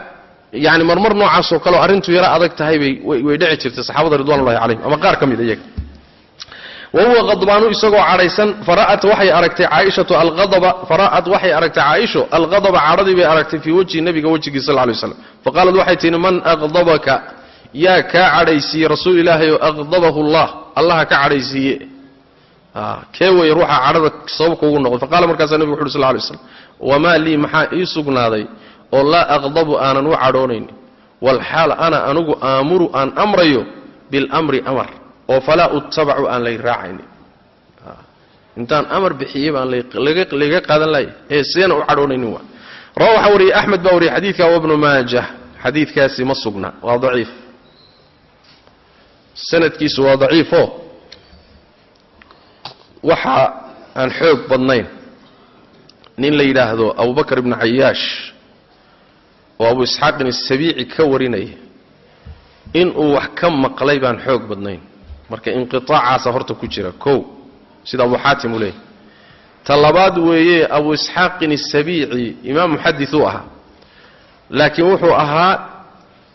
yani marmar noocaasoo kaleo arrintu yaro adag tahay bay way dhici jirtay saxaabada ridwanullahi calayhim ama qaar ka mid iyaga. Wa qadbaanu isagoo cadhaysan fara'at waxay aragtay caaishatu alqadaba fara'at waxay aragtay caaisho alqadaba cadhadii bay aragtay fii wajhi nebiga wejigii sal lay waslam faqaalat waxay tihi man aqdabaka yaa kaa cadhaysiiyey rasuul ilaahay oo aqdabahu allah allaha ka cadhaysiiye kee weeye ruuxa cadhada sababka ugu noqday? Faqala markaasaa nebigu wuxu uhi sal lay slam wamaa lii maxaa ii sugnaaday oo laa aqdabu aanan u cadhoonayn? Walxaal ana anugu aamuru aan amrayo bilamri amar oo falaa utabacu aan lay raacaynin. Intaan amar bixiyey baan laga qaadan lahay ee seena u cadhoonaynin waa. Rawa waxaa wariyey axmed baa wariyey xadiidka wabnu maajah. Xadiidkaasi ma sugna waa daciif. Sanadkiisu waa daciifo waxa aan xoog badnayn. Nin la yidhaahdo abubakar ibnu cayaash oo abu isxaaqin isabiici ka warinaya inuu wax ka maqlay baan xoog badnayn. Marka inqiaacaasa horta ku jira. Kow sida abu xaatim uu leeyahy ta labaad weeye abu isxaaqin isabiici imaam muxadis ahaa laakiin wuxuu ahaa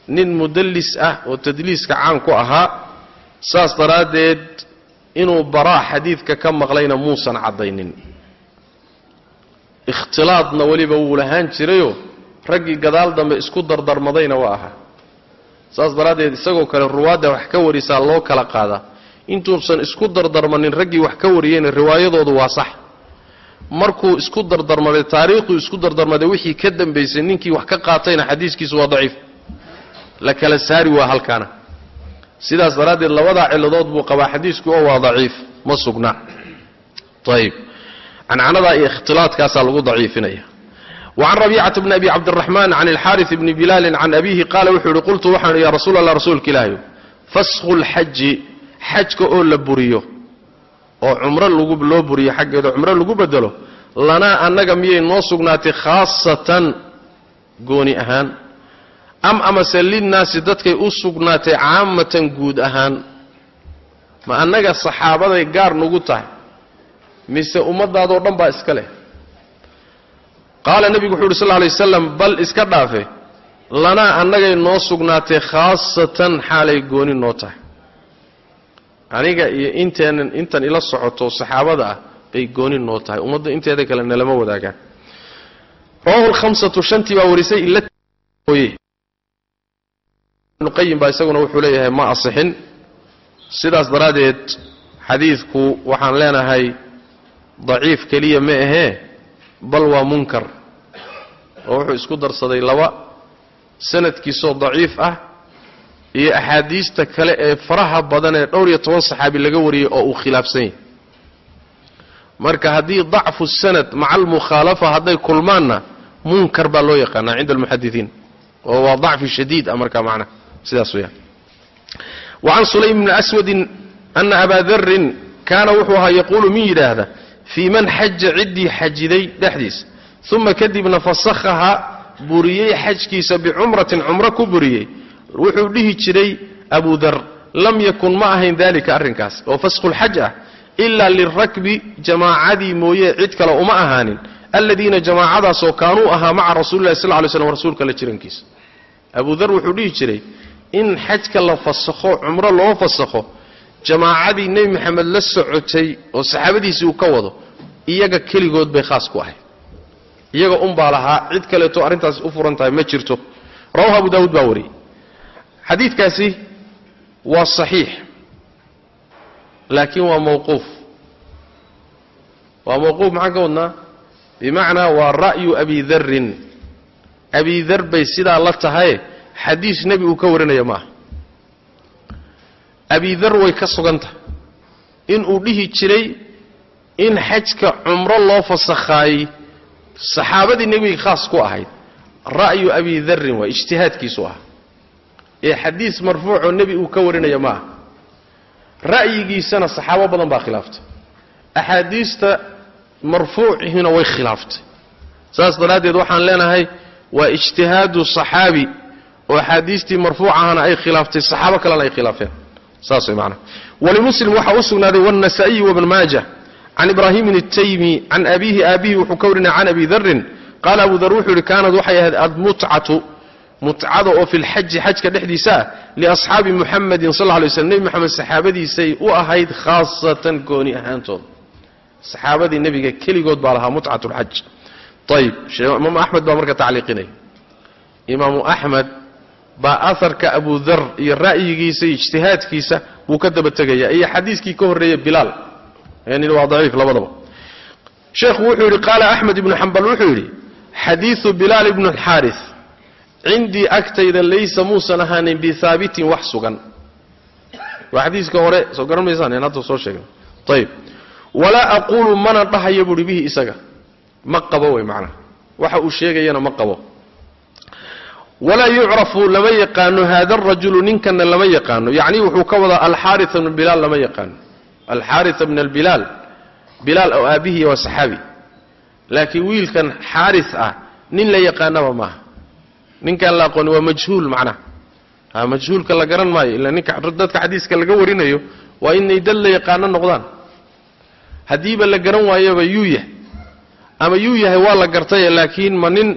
nin mudallis ah oo tadliiska caan ku ahaa. Saas daraaddeed inuu baraa xadiidka ka maqlayna muusan caddaynin. Ikhtilaadna weliba wuu lahaan jirayoo raggii gadaal dambe isku dardarmadayna waa ahaa saas daraaddeed isagoo kale ruwaadda wax ka warisaa loo kala qaadaa intuusan isku dardarmanin raggii wax ka wariyeyna riwaayadoodu waa sax. Markuu isku dardarmaday taariikhuu isku dardarmaday wixii ka dambaysay ninkii wax ka qaatayna xadiiskiisu waa daciif. La kala saari waa halkaana sidaas daraaddeed labadaa ciladood buu qabaa xadiisku oo waa daciif. Ma sugna. Ayib cancanadaa iyo ikhtilaadkaasaa lagu daciifinaya. Wacan rabiicata bni abi cabdiraxmaan can alxaaris bni bilaalin can abiihi qaala wuxuu yihi qultu waxaan idhi ya rasuul allah rasuulka ilaahi fasku lxaji xajka oo la buriyo oo cumro loo buriyo xaggeeda cumro lagu bedelo lanaa annaga miyay noo sugnaatay khaasatan gooni ahaan am amase linnaasi dadkay u sugnaatay caamatan guud ahaan? Ma annaga saxaabaday gaar nagu tahay mise ummadaadoo dhan baa iska leh? Qaala nebigu wuxu uhi sal lla lay waslam bal iska dhaafe lanaa annagay noo sugnaatay khaasatan xaalay gooni noo tahay. Aniga iyo inteenan intan ila socoto saxaabada ah bay gooni noo tahay ummadda inteeda kale nalama wadaagaan. Rawahu lhamsatu shantii baa warisay ibnuqayim baa isaguna wuxuu leeyahay ma asixin. Sidaas daraaddeed xadiidku waxaan leenahay daciif keliya ma ahee bal waa munkar. Oo wuxuu isku darsaday laba sanadkiisoo daciif ah iyo axaadiista kale ee faraha badan ee dhowr iyo toban saxaabi laga wariyey oo uu khilaafsan yahay. Marka haddii dacfu sanad maca almukhaalafa hadday kulmaanna munkar baa loo yaqaanaa cinda almuxadisiin oo waa dacfi shadiid ah marka macnaha sidaas weyaan wacan sulaym bni aswadin ana abaa darin kaana wuxuu ahaa yaquulu min yidhaahda fii man xaja ciddii xajiday dhexdiisa uma kadibna fasakhaha buriyey xajkiisa bicumratin cumro ku buriyey. Wuxuu dhihi jiray abu dar lam yakun ma ahayn dalika arrinkaas oo faskhulxaj ah ilaa lirakbi jamaacadii mooye cid kale uma ahaanin aladiina jamaacadaasoo kaanuu ahaa maca rasuulilahi sal ly slm rasuulka la jirankiisa. Abu dar wuxuu dhihi jiray in xajka la fasakho cumro loo fasakho jamaacadii nebi maxamed la socotay oo saxaabadiisii uu ka wado iyaga keligood bay khaas ku ahayd. Iyaga unbaa lahaa cid kaleeto arrintaasi u furan tahay ma jirto. Rawahu abu daawuud baa wariyey xadiidkaasi waa saxiix laakiin waa mawquuf. Waa mawquuf maxaan ka wadnaa? Bimacnaa waa ra'yu abi darin abi dar bay sidaa la tahaye xadiis nebi uu ka warinaya ma aha. Abi dar way ka sugantah inuu dhihi jiray in xajka cumro loo fasakhaayey saxaabadii nebiga khaas ku ahayd. Ra'yu abi darin waa ijtihaadkiisu ah ee xadiis marfuucoo nebi uu ka warinaya ma aha. Ra'yigiisana saxaabo badan baa khilaaftay. Axaadiista marfuucihiina way khilaaftay. Saas daraaddeed waxaan leenahay waa ijtihaadu saxaabi oo axaadiistii marfuuca ay khilaaftay saxaabo kalena ay khilaafeen. Saas way walimuslim waxaa u sugnaaday wاlnasa'iyi wabn maaja can ibraahim bn taymi can abiihi aabbihi wuxuu ka warinay can abi darin qaala abu dar wuxuu yidhi kaanad waxay ahayd almutcatu mutcada oo fi lxaji xajka dhexdiisa ah liasxaabi muxamadin sal lla lay nebi moxamed saxaabadiisay u ahayd khaasatan gooni ahaantooda saxaabadii nebiga keligood baa lahaa mutcat lxaj ayb imaam axmed baa marka tacliiqinaya imaamu axmed baa aharka abu dar iyo ra'yigiisa iyo ijtihaadkiisa buu ka daba tegaya iyo xadiiskii ka horreeyey bilaal. Waa daciif labadaba. Sheekhu wuxuu yidhi qaala axmed ibnu xambal wuxuu yidhi xadiiu bilaal ibnu alxaaris cindii agtayda laysa muusan ahaanin bihaabitin wax sugan. Waa xadiiska hore soo garan en hadda soo sheegna ayib walaa aquulu mana dhahayo buuhi bihi isaga. Ma qabo wey macnaha waxa uu sheegayana ma qabo walaa yucrafu lama yaqaano haada arajulu ninkanna lama yaqaano yacni wuxuu ka wadaa alxaaria bnu bilaal lama yaqaano alxaaria bn albilaal bilaal oo aabihii waa saxaabi laakiin wiilkan xaaris ah nin la yaqaanaba maaha ninkaan la aqooni waa majhuul macnaha majhuulka la garan maayo ila ninka dadka xadiiska laga warinayo waa inay dad la yaqaano noqdaan haddiiba la garan waayaba yuu yahay ama yuu yahay waa la gartaye laakiin ma nin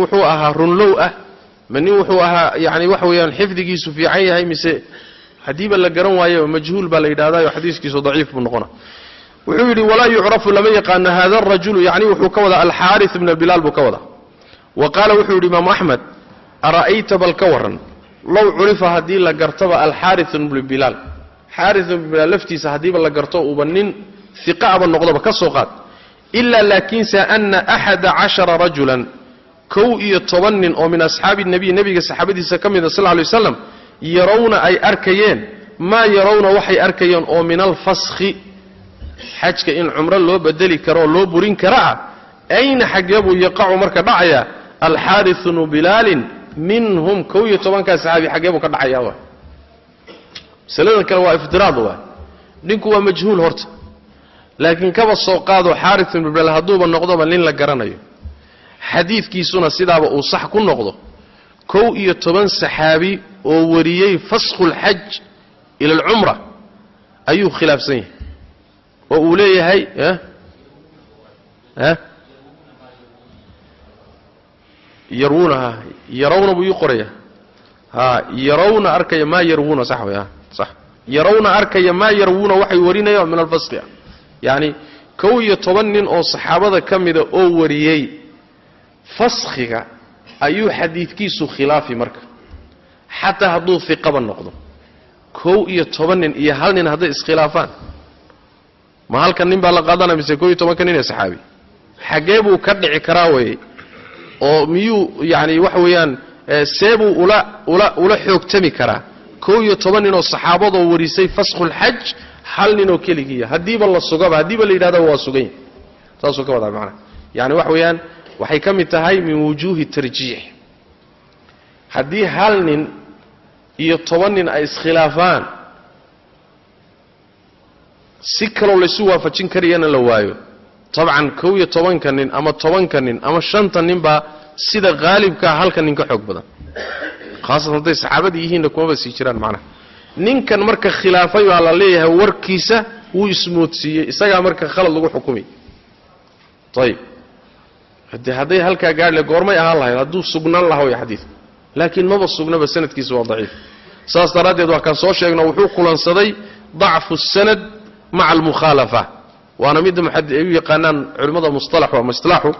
wuxuu ahaa runlow ah ma nin wuxuu ahaa yani waxa weeyaan xifdigiisu fiican yahay mise haddiiba la garan waayaba majhuul baa la yidhahdayo xadiiskiisu daciif buu noqona. Wuxuu yidhi walaa yucrafu lama yaqaano hada arajulu yani wuxuu ka wadaa alxaaris bna bilaal buu ka wadaa. Wa qaala wuxuu yidhi imaamu axmed ara'ayta bal ka waran low curifa haddii la gartaba alxaaris bnu bilaal. Xaaris bnu bilaal laftiisa haddiiba la garto uuba nin iqaba noqdoba ka soo qaad. Ilaa laakiinse ana axada cashara rajulan kow iyo toban nin oo min asxaabi nebiy nebiga saxaabadiisa ka mida sal ly waslam yarawna ay arkayeen. Maa yarawna waxay arkayeen oo min alfaskhi xajka in cumro loo bedeli karo oo loo burin kara ah ayna xaggee buu yaqacu marka dhacaya alxaaris bnu bilaalin minhum kow iyo tobankaa saxaabi xaggee buu ka dhacaya wa masaladan kale waa iftiraad waa ninku waa majhuul horta. Laakiin kaba soo qaado xaaris ibnu bilaal hadduuba noqdoba nin la garanayo xadiidkiisuna sidaaba uu sax ku noqdo kow iyo toban saxaabi oo wariyey fasku lxaj ila alcumra ayuu khilaafsan yahay. Oo uu leeyahay yarwuuna yarawna buu ii qoraya ha yarawna arkaya maa yarwuuna sax wey sax. Yarawna arkaya maa yarwuuna waxay warinayaan min alfaski ah yacni kow iyo toban nin oo saxaabada ka mida oo wariyey faskhiga ayuu xadiidkiisu khilaafi marka. Xataa hadduu iqaba noqdo. Kow iyo toban nin iyo hal nin hadday iskhilaafaan. Ma halkan nin baa la qaadanaya mise kow iyo tobanka nin ee saxaabi? Xaggee buu ka dhici karaa weye oo miyuu yacni waxa weeyaan seebuu ula ula ula xoogtami karaa. Kow iyo toban nin oo saxaabadoo warisay faskhulxaj hal ninoo keligiiya haddiiba la sugaba haddiiba la yidhahdaba waa sugan yahay saasuu ka wadaa macnaha yani wax weeyaan waxay ka mid tahay min wujuuhi tarjiix haddii hal nin iyo toban nin ay iskhilaafaan si kaloo laysu waafajin karayana la waayo. Tabcan kow iyo tobanka nin ama tobanka nin ama shanta nin baa sida haalibkaa halka nin ka xoog badan. Khaasatan hadday saxaabadii yihiinna kumaba sii jiraan macnaha. Ninkan marka khilaafay baa la leeyahay warkiisa wuu ismoodsiiyey isagaa marka khalad lagu xukumay. Ayib de hadday halkaa gaadhle goormay ahaan lahayd hadduu sugnaan laha way xadiidku laakiin maba sugnaba sanadkiisa waa daciif. Saas daraaddeed waa kaan soo sheegno wuxuu kulansaday dacfu sanad maca almukhaalafa. Waana midda u yaqaanaan culimmada musalaxu ama isilaaxu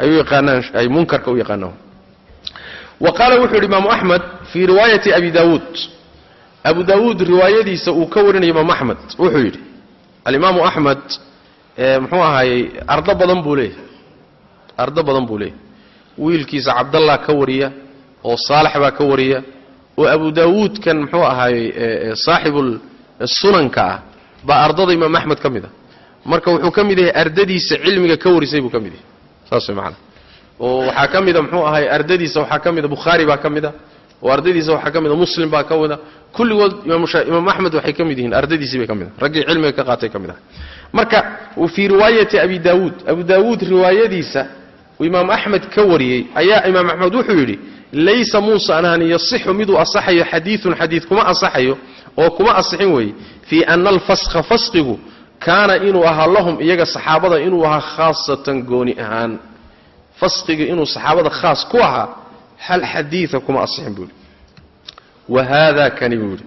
ay u yaqaanaan ay munkarka u yaqaanaan. Wa qaala wuxuu yidhi imaamu axmed fii riwaayati abi daawuud. Abu daawuud riwaayadiisa uu ka warinaya imaamu axmed wuxuu yidhi alimaamu axmed muxuu ahaayey ardo badan buu leeyahay ardo badan buu leeyahay wiilkiisa cabdallah ka wariya oo saalax baa ka wariya oo abu daawuudkan muxuu ahaayey saaxibu sunanka ah baa ardada imaam axmed ka mid a marka wuxuu ka mid yahay ardadiisa cilmiga ka warisay buu ka mid yahay saas way macana oo waxaa ka mida muxuu ahaay ardadiisa waxaa ka mida bukhaari baa ka mid a oo ardadiisa waxaa ka mida muslim baa ka mida kulligood imaam axmed waxay ka mid yihiin ardadiisii bay ka mid a raggii cilmiga ka qaatay ka mid ah marka fii riwaayati abi daawuud abu daawuud riwaayadiisa uu imaam axmed ka wariyey ayaa imaam axmed wuxuu yidhi laysa muusa anaan yasixu miduu asaxayo xadiiun xadiid kuma asaxayo oo kuma asixin weeye fii ana alfaskha fasqigu kaana inuu ahaa lahum iyaga saxaabada inuu ahaa khaasatan gooni ahaan. Fasqiga inuu saxaabada khaas ku ahaa hal xadiida kuma asixin buu yidhi. Wa haada kani buu yidhi.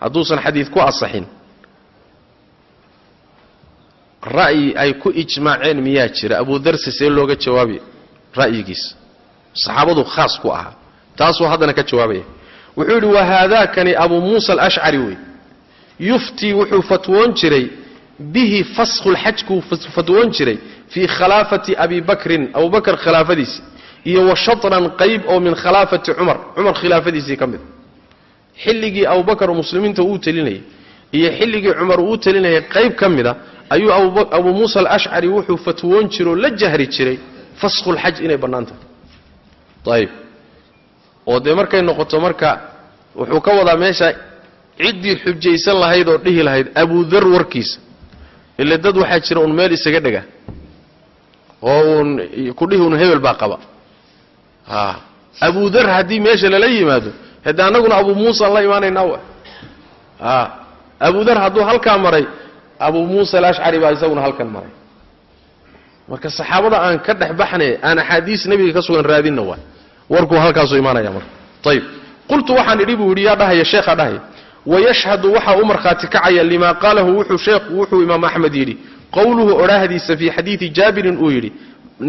Hadduusan xadiid ku asaxin ra'yi ay ku ijmaaceen miyaa jira? Abudarsi see looga jawaabi ra'yigiisa saxaabadu khaas ku ahaa taasuu haddana ka jawaabaya. Wuxuu yidhi wa haadaakani abuu muusa alashcari wey yuftii wuxuu fatwoon jiray bihi faskhulxajkuu fatwoon jiray fii khilaafati abi bakrin abubakr khilaafadiisii iyo wa shatran qayb oo min khilaafati cumar. Cumar khilaafadiisii ka mid. Xilligii abubakar muslimiinta uu telinayay iyo xilligii cumar uu telinayay qayb ka mida ayuu abuu muusa alashcari wuxuu fatwoon jiro la jahri jiray faskhulxaj inay bannaan tahay ayib oo dee markay noqoto marka wuxuu ka wadaa meesha ciddii xujaysan lahayd oo dhihi lahayd abudar warkiisa. Ile dad waxaa jira uun meel isaga dhega. Oo uun kudhihi un hebel baa qaba. Abudar haddii meesha lala yimaado hade annaguna abuu muusaan la imaanaynaa abudar hadduu halkaa maray abuu muusa alashcari baa isaguna halkan maray. Marka saxaabada aan ka dhex baxne aan axaadiis nebiga ka sugan raadinna waay warkuu halkaasuu imaanaya marka. Ayib qultu waxaan idhi buu yidhi yaa dhahaya sheekhaa dhahaya wayashhadu waxaa u markhaati kacaya limaa qaalahu wuxuu sheekhu wuxuu imaam axmed yidhi. Qowluhu odhaahdiisa fii xadiidi jaabirin uu yidhi.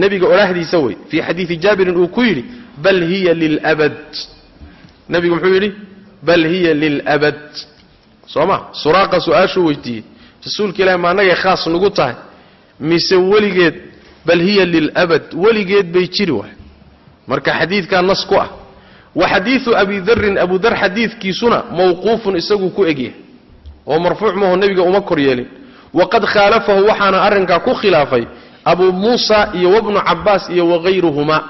Nebiga odhaahdiisa wey fii xadiidi jaabirin uu ku yidhi bal hiya lilabad. Nebigu muxuu yidhi bal hiya lilabad. Soo ma? Suraaqa su'aashuu weydiiyey rasuulka ilahi ma annagay khaas nagu tahay? Mise weligeed bal hiya lilabad weligeed bay jiri waay. Marka xadiidkaa nas ku ah. Wa xadiidu abi darin abu dar xadiidkiisuna mawquufun isaguu ku egyahay oo marfuuc maho nebiga uma kor yeelin. Waqad khaalafahu waxaana arrinkaa ku khilaafay abuu muusa iyo wabnu cabbaas iyo wahayruhumaa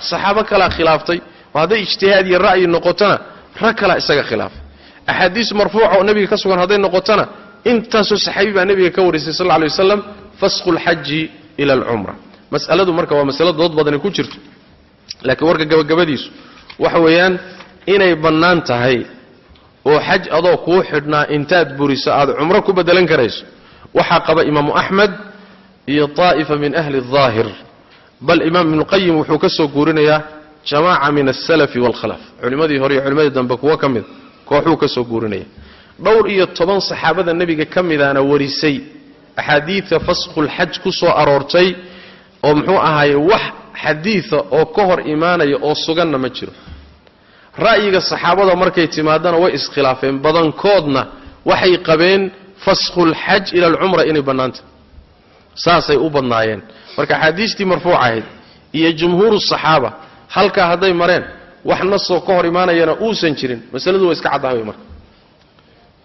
saxaabo kalaa khilaaftay. Oo hadday ijtihaad iyo ra'yi noqotona rag kalaa isaga khilaafay. Axaadiis marfuuca oo nebiga ka sugan hadday noqotona intaasoo saxaabi baa nebiga ka warisay sal lay waslam fasqu lxaji ila alcumra mas'aladu marka waa masalo dood badani ku jirto laakiin warka gabagabadiisu waxa weeyaan inay bannaan tahay oo xaj adoo kuu xidhnaa intaad buriso aad cumro ku bedelan karayso waxaa qaba imaamu axmed iyo طaa'ifa min ahli الظaahir bal imaam ibnuqayim wuxuu ka soo guurinayaa jamaaca min asalafi wاlkhalaf culimmadii hore iyo culimmadii dambe kuwo ka mida kooxuu ka soo guurinaya dhowr iyo toban saxaabada nebiga ka midaana warisay. Axaadiidka fasqulxaj ku soo aroortay oo muxuu ahaaye wax xadiida oo ka hor imaanaya oo suganna ma jiro. Ra'yiga saxaabada markay timaadana way iskhilaafeen. Badankoodna waxay qabeen faskhulxaj ila alcumra inay bannaantah saasay u badnaayeen. Marka axaadiistii marfuuc ahayd iyo jumhuuru saxaaba halkaa hadday mareen wax nasoo ka hor imaanayana uusan jirin. Masaladu waa iska caddaabay marka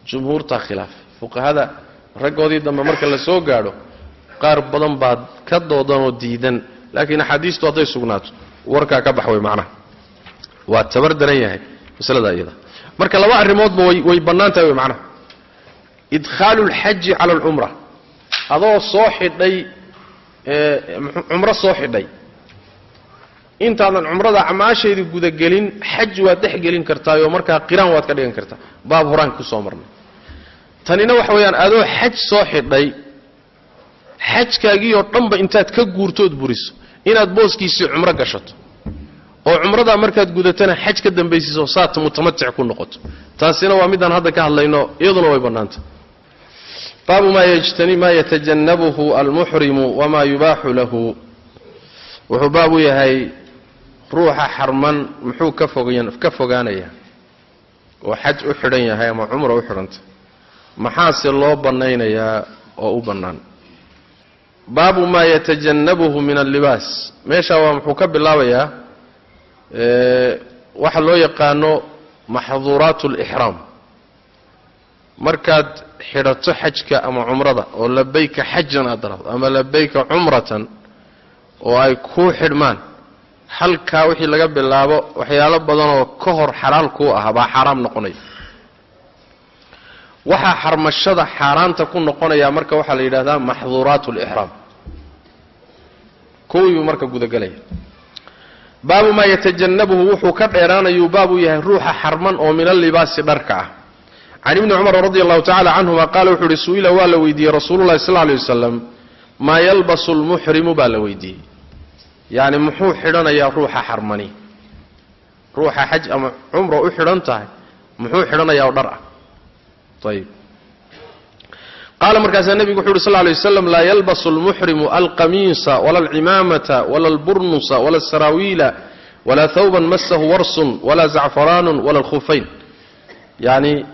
jumhuurtaa khilaafay fuqahada raggoodii dambe marka la soo gaadho qaar badan baad ka doodanoo diidan laakiin axaadiistu hadday sugnaato. Warkaa ka bax wey macnaha. Waa tabar daran yahay masalada iyada. Marka laba arrimoodba way bannaan tahay wey macnaha. Idkhaalu lxaji cala alcumra adoo soo xidhay cumro soo xidhay. Intaadan cumrada acmaasheedii gudagelin xaj waad dhex gelin kartaayoo markaa qiraan waad ka dhigan kartaa. Baab horaan ku soo marnay tanina waxa weeyaan adoo xaj soo xidhay xajkaagiioo dhanba intaad ka guurtood buriso inaad booskiisii cumro gashato. Oo cumradaa markaad gudatana xaj ka dambaysiiso saata mutamatic ku noqoto. Taasina waa midaan hadda ka hadlayno iyaduna way bannaanta. Baabu maa yatajannabuhu almuxrimu wamaa yubaaxu lahu. Wuxuu baab u yahay ruuxa xarman muxuu ka fogaanayaa oo xaj u xidhan yahay ama cumra u xidhantay maxaase loo bannaynayaa oo u bannaan? Baabu maa yatajannabuhu min allibaas. Meeshaa waa muxuu ka bilaabayaa waxa loo yaqaano maxduuraat alixraam markaad xidhato xajka ama cumrada oo labayka xajan aad darado ama labayka cumratan oo ay kuu xidhmaan halkaa wixii laga bilaabo waxyaalo badanoo ka hor xalaal kuu ah baa xaaraam noqonaya waxaa xarmashada xaaraanta ku noqonayaa marka waxaa la yidhahdaa maxduuraat alixraam kuwiibuu marka gudagelaya baabu maa yatajannabuhu wuxuu ka dheeraanayuu baabuu yahay ruuxa xarman oo min allibaasi dharka ah. Can ibni cumar radi allahu tacala canhuma qaala wuxuu uhi su'ila waa la weydiiyey rasuululahi sal lay wasalam maa yalbasu lmuxrimu baa la weydiiyey. Yacni muxuu xidhanayaa ruuxa xarmani. Ruuxa xaj ama cumra u xidhan tahay muxuu xidhanayaa oo dhar ah ayib qaala markaasaa nebigu wuxu uhi sal lay waslam laa yalbasu lmuxrimu alqamiisa wala alcimaamata wala alburnusa wala asaraawiila walaa thawban masahu warsun walaa zacfaraanun wala alkhufayn. Yacni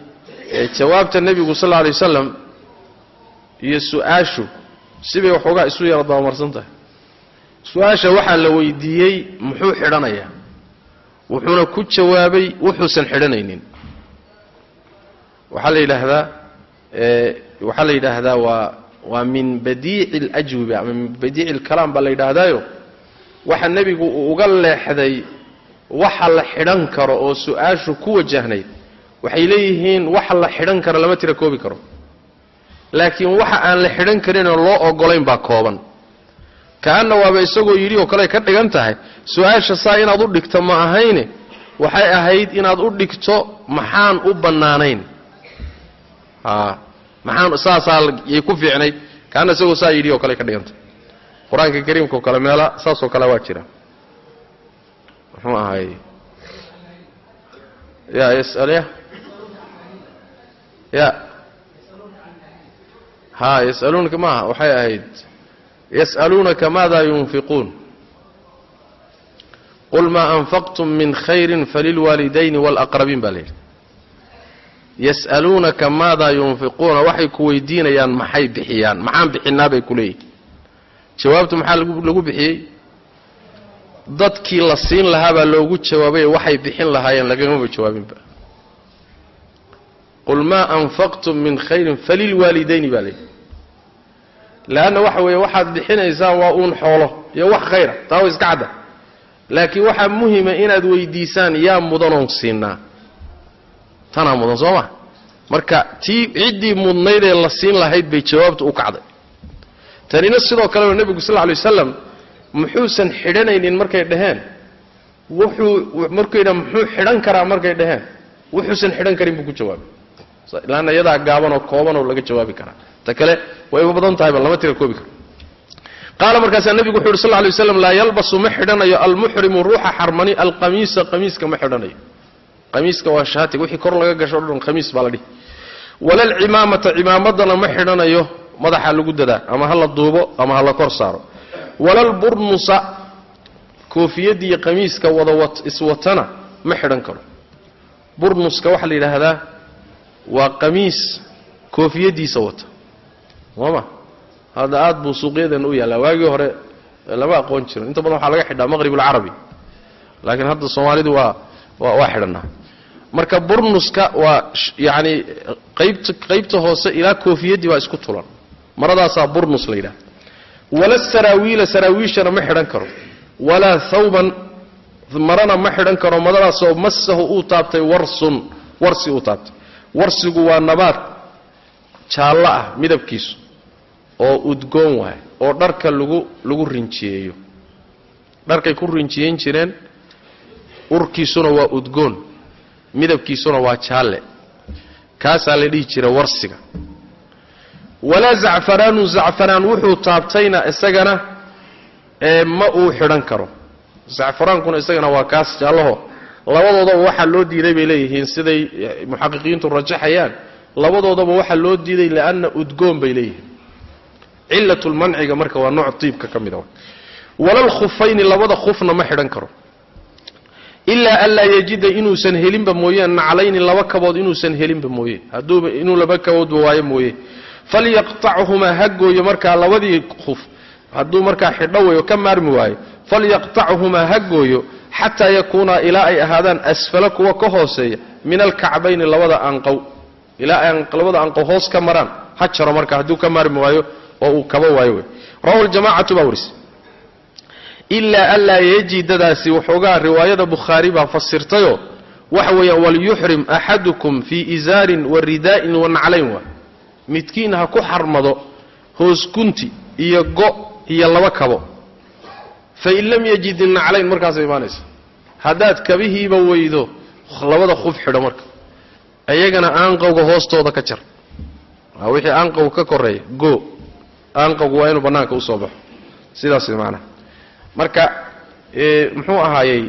jawaabta nebigu sal lay wasalam iyo su'aashu sibay waxoogaa isu yara dabamarsan tahay su'aasha waxaa la weydiiyey muxuu xidhanayaa? Wuxuuna ku jawaabay wuxuusan xidhanaynin waxaa la yidhaahdaa waxaa la yidhaahdaa waa waa min badiici اlajwiba ama min badiici اlkalaam baa la yidhaahdaayo. Waxa nebigu uu uga leexday waxa la xidhan karo oo su'aashu ku wajahnayd waxay leeyihiin waxa la xidhan karo lama tira koobi karo. Laakiin waxa aan la xidhan karinoo loo ogolayn baa kooban. Kaana waaba isagoo yidhi oo kale ka dhigan tahay su'aasha saa inaad u dhigto ma ahayne waxay ahayd inaad u dhigto maxaan u bannaanayn maxaan saasaa yay ku fiicnayd kaana isagoo saa yidhi oo kale ka dhigan tahay qur'aanka kariimka oo kale meela saasoo kale waa jira. Muxuu ahay? Ya yas'alya ya. Ha yas'aluunaka maaha waxay ahayd yas'aluunaka maada yunfiquun? Qul maa anfaqtum min khayrin falilwaalidayni waalaqrabiin baa la yidhi yas'aluunaka maadaa yunfiquuna waxay ku weydiinayaan maxay bixiyaan? Maxaan bixinaa bay ku leeyihiin jawaabtu maxaa lagu bixiyey? Dadkii la siin lahaa baa loogu jawaabay waxay bixin lahaayeen lagamaba jawaabinba. Qul maa anfaqtum min khayrin falilwaalidayni baa layidhi leanna waxa weeye waxaad bixinaysaa waa uun xoolo iyo wax khayra taa wa iska cadda. Laakiin waxaa muhima inaad weydiisaan yaa mudanoon siinaa tanaa mudan soo ma marka tii ciddii mudnaydee la siin lahayd bay jawaabtu u kacday. Tanina sidoo kaleba nebigu sal alay wasalam muxuusan xidhanaynin markay dhaheen. Wuxuu markayna muxuu xidhan karaa markay dhaheen? Wuxuusan xidhan karin buu ku jawaabay. Laanna iyadaa gaabanoo koobanoo laga jawaabi karaa. Ta kale way u badan tahayba lama tira koobi karo qaala markaasaa nebigu wuxu uhi sal lay waslam laa yalbasu ma xidhanayo almuxrimu ruuxa xarmani alqamiisa qamiiska ma xidhanayo qamiiska waa shaatig wixii kor laga gasho o dhan khamiis baa la dhihi. Wala alcimaamata cimaamadana ma xidhanayo madaxa lagu dadaa ama ha la duubo ama ha la kor saaro. Wala alburnusa koofiyadiiyo qamiiska wada iswatana ma xidhan karo. Burnuska waxaa la yidhaahdaa waa qamiis koofiyadiisa wata. Sooma hadda aad buu suuqyadeena u yaallaa. Waagii hore lama aqoon jirin. Inta badan waxaa laga xidhaa maqrib alcarabi laakiin hadda soomaalidu waa waa xidhanaa marka burnuska waa yacni qaybta qaybta hoose ilaa koofiyaddii baa isku tulan. Maradaasaa burnus la yidhaha wala saraawiila saraawiishana ma xidhan karo. Walaa thawban marana ma xidhan karo. Maradaasoo masahu uu taabtay warsun warsi uu taabtay. Warsigu waa nabaad jaallo ah midabkiisu oo udgoon waay oo dharka lagu lagu rinjiyeeyo. Dharkay ku rinjiyeyn jireen urkiisuna waa udgoon midabkiisuna waa jaalle. Kaasaa la dhihi jira warsiga. Walaa zacfaraanu zacfaraan wuxuu taabtayna isagana ma uu xidhan karo. Zacfaraankuna isagana waa kaas jaallaho labadoodaba waxaa loo diiday bay leeyihiin siday muxaqiqiintu rajaxayaan. Labadoodaba waxaa loo diiday lianna udgoon bay leeyihiin. Cilatulmanciga marka waa nooc diibka ka mid a walal khufayni labada khufna ma xidhan karo ilaa anlaa yajida inuusan helinba mooye naclayni laba kabood inuusan helinba mooye haduuba inuu laba kaboodba waayo mooye falyaqtachumaa ha gooyo markaa labadii khuf. Hadduu markaa xidho weyo ka maarmi waayo. Falyaqtachumaa ha gooyo xataa yakuunaa ilaa ay ahaadaan asfala kuwa ka hooseeya min alkacbayni labada anqow ilaa labada anqow hoos ka maraan. Ha jaro marka hadduu ka maarmi waayo oo uu kaba waayo rawahu ljamacatu baa waris ilaa anlaa yejidadaasi waxoogaa riwaayada bukhaari baa fasirtayoo waxa weeyaan walyuxrim axadukum fii izaarin wa ridaa'in wa naclayn waa midkiin ha ku xarmado hoos gunti iyo go iyo laba kabo fain lam yajid naclayn markaasay imaanaysa haddaad kabihiiba weydo labada khuf xidho marka iyagana aanqowga hoostooda ka jar wixii aanqow ka koreeya go aanqowgu waa inuu bannaanka u soo baxo sidaas maanaha marka muxuu ahaayey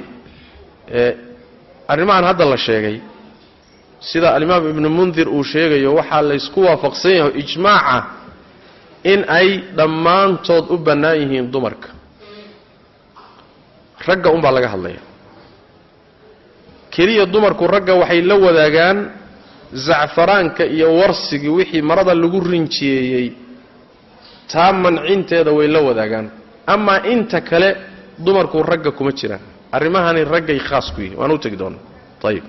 arrimahan hadda la sheegay sida alimaam ibnu mundir uu sheegayo waxaa laysku waafaqsan yahay ijmaaca in ay dhammaantood u bannaan yihiin dumarka. Ragga unbaa laga hadlaya. Keliya dumarku ragga waxay la wadaagaan zacfaraanka iyo warsigii wixii marada lagu rinjiyeeyey taa mancinteeda way la wadaagaan amaa inta kale dumarku ragga kuma jiraan arrimahani raggay khaas ku yihiin waan u tegi doonaa. Ayib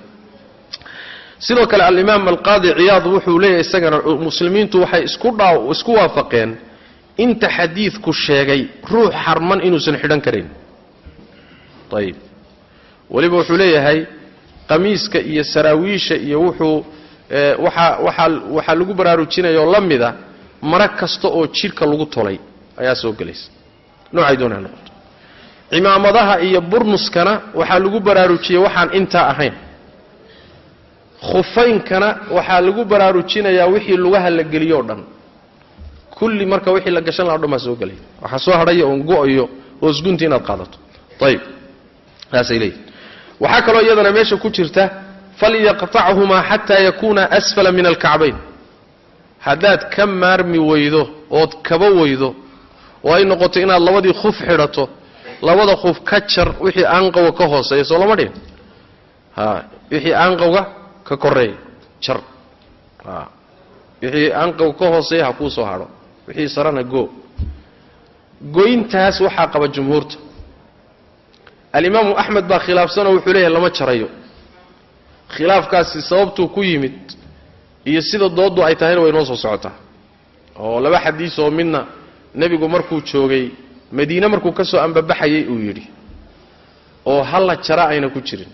sidoo kale alimaam alqaadi ciyaad wuxuu leeyahay isagana muslimiintu waxay isku waafaqeen inta xadiidku sheegay ruux xarman inuusan xidhan karayn ayib weliba wuxuu leeyahay qamiiska iyo saraawiisha iyo wuxuu waxaa waxaa lagu baraarujinaya oo la mida mara kasta oo jidhka lagu tolay ayaa soo gelaysa noocay doona noqoto cimaamadaha iyo burnuskana waxaa lagu baraarujiyey waxaan intaa ahayn. Khufaynkana waxaa lagu baraarujinayaa wixii lugaha la geliyo o dhan. Kulli marka wixii la gashan laha o dhan baa soo gelaya waxaa soo hadhaya oon go-iyo hoosgunti inaad qaadato. Ayib saasay leeyihiin waxaa kaloo iyadana meesha ku jirta falyaqtachumaa xataa yakuuna asfala min alkacbayn. Haddaad ka maarmi weydo ood kaba weydo oo ay noqoto inaad labadii khuf xidhato? Labada khuf ka jar wixii aanqowga ka hooseeya soo lama dhihin. A wixii aanqowga ka koreeya jar. Wixii aanqowga ka hooseeya ha kuu soo hadho. Wixii sarana go goyntaas waxaa qaba jumhuurta. Alimaamu axmed baa khilaafsanoo wuxuu leeyahay lama jarayo. Khilaafkaasi sababtuu ku yimid iyo sida dooddu ay tahayna way noo soo socotaa. Oo laba xadiis oo midna nebigu markuu joogay madiine markuu ka soo ambabaxayay uu yidhi oo halla jara ayna ku jirin.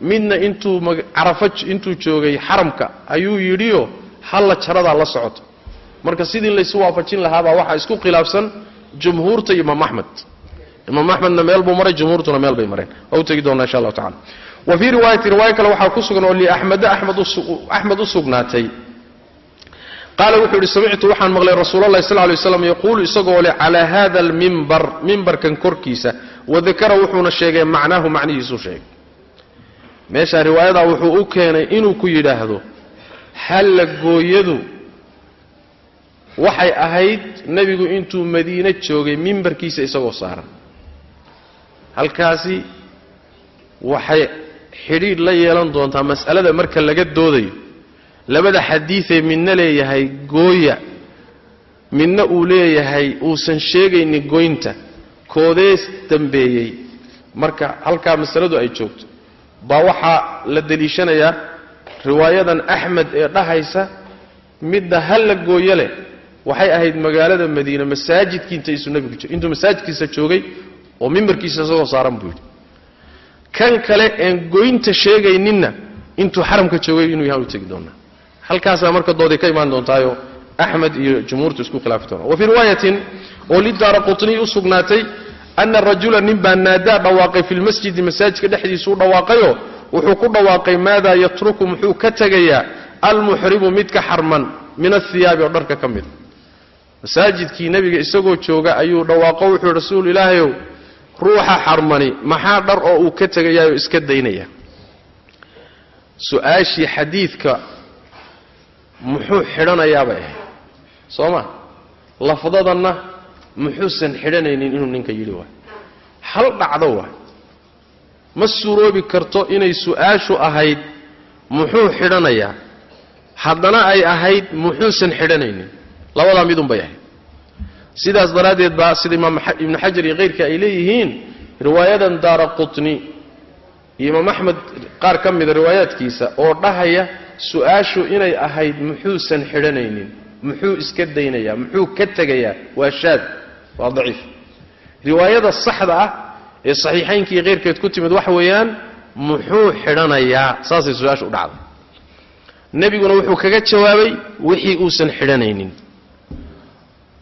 Midna intuu carafo intuu joogay xaramka ayuu yidhioo halla jaradaa la socoto. Marka sidii laysu waafajin lahaabaa waxaa isku khilaafsan jumhuurta iyo imaam axmed imaam axmedna meel buu maray jumhuurtuna meel bay mareen. Waa u tegi doonaa insha allahu tacala wa fii riwaayati riwaayo kale waxaa ku sugan oo liaxmeda axmed u sugnaatay qaala wuxuu yidhi samictu waxaan maqlay rasuulalahi sal lay slam yaquulu isagoo le calaa hada almimbar mimbarkan korkiisa wadakara wuxuuna sheegay macnaahu macnihiisuu sheegay. Meeshaa riwaayadaa wuxuu u keenay inuu ku yidhaahdo halla gooyadu waxay ahayd nebigu intuu madiine joogay mimbarkiisa isagoo saaran. Halkaasi waxay xidhiidh la yeelan doontaa mas'alada marka laga doodayo labada xadiidee midna leeyahay gooya midna uu leeyahay uusan sheegaynin goynta koodees dambeeyey. Marka halkaa masaladu ay joogto baa waxaa la deliishanayaa riwaayadan axmed ee dhahaysa midda halla gooyo leh waxay ahayd magaalada madiine masaajidkii intuu masaajidkiisa joogay oo mimbarkiisa isagoo saaran buu yidhi. Kan kale een goynta sheegayninna intuu xaramka joogay inuu yahaan u tegi doonaa halkaasaa marka dooday ka imaan doontaayo axmed iyo jumhuurtu isku khilaafi doonaa wa fii riwaayatin oo lidaara qutniy u sugnaatay ana rajula nin baa naadaa dhawaaqay fi lmasjidi masaajidka dhexdiisuu dhawaaqayoo wuxuu ku dhawaaqay maadaa yatruku? Muxuu ka tegayaa almuxrimu midka xarman min athiyaabi oo dharka ka mida masaajidkii nebiga isagoo jooga ayuu dhawaaqo wuxuu rasuul ilaahayow ruuxa xarmani maxaa dhar oo uu ka tegayaayoo iska daynaya? Su'aashii xadiidka muxuu xidhanayaabay. Ahayd soo ma lafdadanna muxuusan xidhanaynin inuu ninka yidhi waay. Hal dhacdo waay. Ma suroobi karto inay su'aashu ahayd muxuu xidhanayaa haddana ay ahayd muxuusan xidhanaynin. Labadaa midun bay ahayd. Sidaas daraaddeed baa sida imaam ibnu xajar iyo kayrka ay leeyihiin riwaayadan daara qutni iyo imaam axmed qaar ka mida riwaayaadkiisa oo dhahaya su'aashu inay ahayd muxuusan xidhanaynin muxuu iska daynayaa muxuu ka tegayaa waa shaad waa daciif. Riwaayada saxda ah ee saxiixaynka iyo keyrkeed ku timid waxa weeyaan muxuu xidhanayaa saasay su'aashu u dhacday. Nebiguna wuxuu kaga jawaabay wixii uusan xidhanaynin.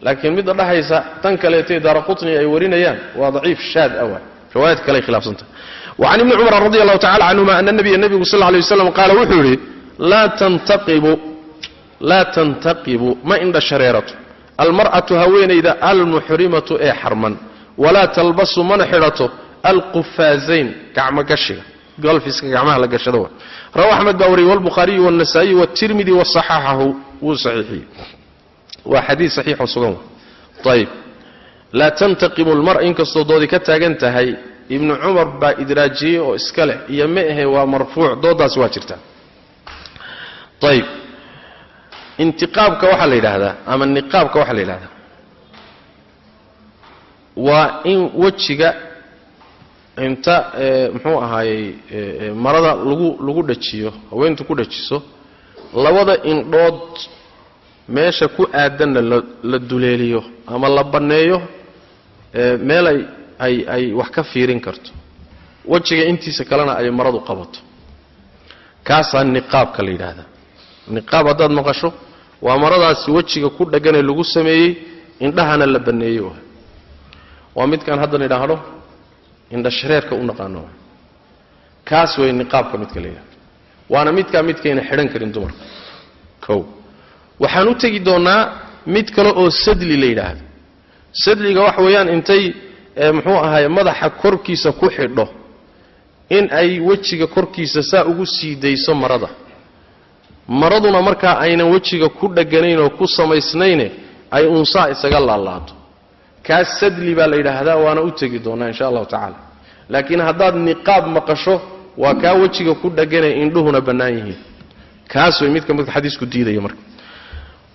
Laakiin midda dhahaysa tan kaleetay daara qutni ay warinayaan waa daciif shaad awa riwaayad kale khilaafsanta wacan ibni cumar radi allahu tacala canhuma ana nabiya nebigu sal lay waslam qaala wuxuu yidhi laa tantaqibu tantaqibu ma indha shareerato almar'atu haweenayda almuxrimatu ee xarman walaa talbasu mana xidhato alqufaazayn gacmogashiga golfiska gacmaha la gashada wa rawa axmed baa wariyey walbukhaariyu wاlnasaa-iyu wاtirmidi wasaxaxahu wuu saxiixiyey waa xadiid saxiixoo sugan wa laa tantaqimu lmara inkastoo doodi ka taagan tahay ibnu cumar baa idraajiyey oo iska leh iyo ma ahe waa marfuuc doodaasi waa jirtaa ayib intiqaabka waxaa la yidhaahdaa ama niqaabka waxaa la yidhahdaa waa in wejiga inta muxuu ahaayey marada lagu lagu dhajiyo haweentu ku dhajiso labada indhood meesha ku aadanna la duleeliyo ama la banneeyo meel ay ay ay wax ka fiirin karto. Wejiga intiisa kalena ay maradu qabato. Kaasaa niqaabka la yidhaahdaa niqaab haddaad maqasho waa maradaasi wejiga ku dhegganee lagu sameeyey indhahana la banneeyey waay waa midkaan haddan idhaahdo indha shareerka u naqaano. Kaas way niqaabka midka la yidhahdo waana midkaa midkayna xidhan karin dumarka. Kow. Waxaan u tegi doonnaa mid kale oo sadli la yidhaahdo. Sadliga waxa weeyaan intay muxuu ahaay madaxa korkiisa ku xidho in ay wejiga korkiisa saa ugu sii dayso marada maraduna markaa aynan wejiga ku dheganayn oo ku samaysnayne ay unsaa isaga laalaado kaas sadli baa la yidhaahdaa waana u tegi doonnaa insha allahu tacaala. Laakiin haddaad niqaab maqasho waa kaa wejiga ku dheganay indhuhuna bannaan yihiin. Kaas way midka marka xadiisku diidaya marka.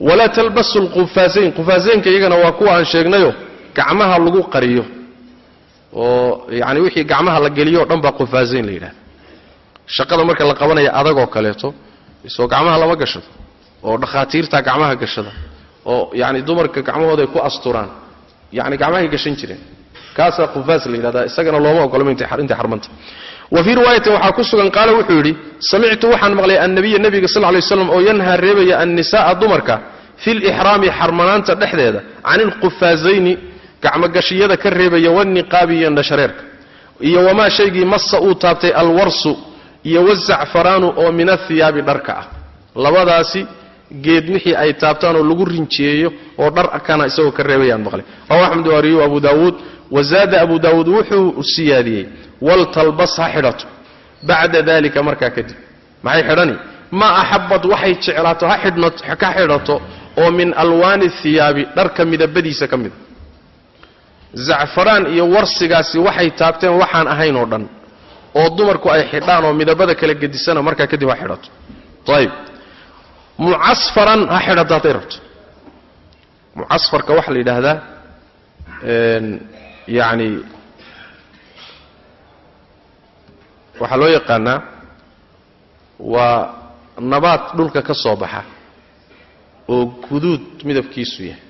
Walaa talbasu lqufaasayn qufaasaynka iyagana waa kuwa aan sheegnayo gacmaha lagu qariyo. Oo yani wixii gacmaha la geliyo o dhan baa qufaasayn la yidhahda shaqada marka la qabanaya adagoo kaleeto isoo gacmaha lama gashado oo dhakhaatiirtaa gacmaha gashada. Oo yani dumarka gacmahooda ay ku asturaan. Yani gacmahay gashan jireen. Kaasaa qufaas la yidhahdaa. Isagana looma ogolama intay xarmanta. Wa fii riwaayatin waxaa ku sugan qaala wuxuu yidhi samictu waxaan maqlay annabiya nebiga sal lay slam oo yanhaa reebaya annisa'a dumarka fi lixraami xarmanaanta dhexdeeda can ilqufaasayni gacmogashiyada ka reebaya waniqaabi iyo ndhashareerka iyo wamaa shaygii massa uu taabtay alwarsu iyo wazacfaraanu oo min athiyaabi dharka ah. Labadaasi geed wixii ay taabtaan oo lagu rinjiyeeyo oo dhar kana isagoo ka reebayaan maqlay rawa axmed waariyu abu daawuud wazaada abu daawuud wuxuu siyaadiyey waltalbas ha xidhato bacda dalika markaa kadib. Maxay xidhani? Maa axabad waxay jeclaato ha ka xidhato oo min alwaani hiyaabi dharka midabadiisa ka mida zacfaraan iyo warsigaasi waxay taabteen waxaan ahayn oo dhan oo dumarku ay xidhaan oo midabada kala gedisana markaa kadib ha xidhato. Ayb mucasfaran ha xidhato hadday rabto. Mucasfarka waxaa la yidhaahdaa yani waxaa loo yaqaanaa waa nabaad dhulka ka soo baxa oo guduud midabkiisu yahay.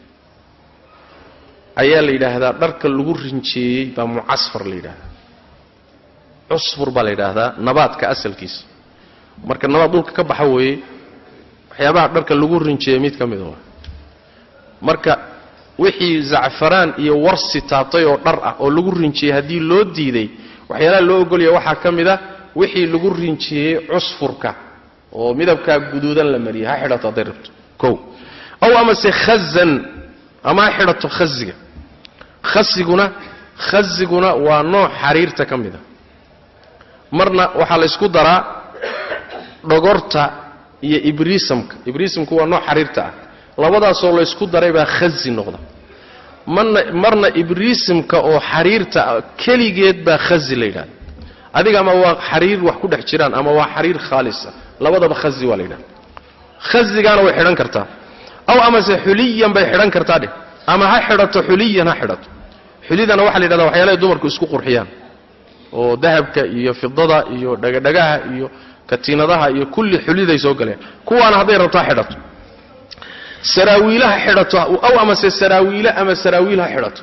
Ayaa la yidhaahdaa dharka lagu rinjeeyey baa mucasfar la yidhaahdaa cusfur baa la yidhaahdaa nabaadka asalkiisa. Marka nabaad dhulka ka baxa weeye waxyaabaha dharka lagu rinjeeyey mid ka mida waa. Marka wixii zacfaraan iyo warsi taabtay oo dhar ah oo lagu rinjiyey haddii loo diiday waxyaalaha loo ogolaya waxaa ka mid a wixii lagu rinjiyey cusfurka oo midabkaa guduudan la mariyay ha xidhato hadday rabto. Kow. Aw amase khazan ama ha xidhato khaziga khasiguna khaziguna waa nooc xariirta ka mid a marna waxaa la ysku daraa dhogorta iyo ibriisamka ibriisamku waa nooc xariirta ah. Labadaasoo laysku daray baa khazi noqda. Marna marna ibriisimka oo xariirta keligeed baa khazi la yidhahda adiga ama waa xariir wax ku dhex jiraan ama waa xariir khaalisa labadaba khazi waa la yidhahda khazigaana way xidhan kartaa. Aw amase xuliyan bay xidhan kartaa dheh. Ama ha xidhato xuliyan ha xidhato. Xulidana waxaa la yidhahda waxyaalahay dumarku isku qurxiyaan oo dahabka iyo fidada iyo dhagadhagaha iyo katiinadaha iyo kulli xuliday soo galeen. Kuwaana hadday rabto ha xidhato saraawiilaha xidhato aw amase saraawiile ama saraawiil ha xidhato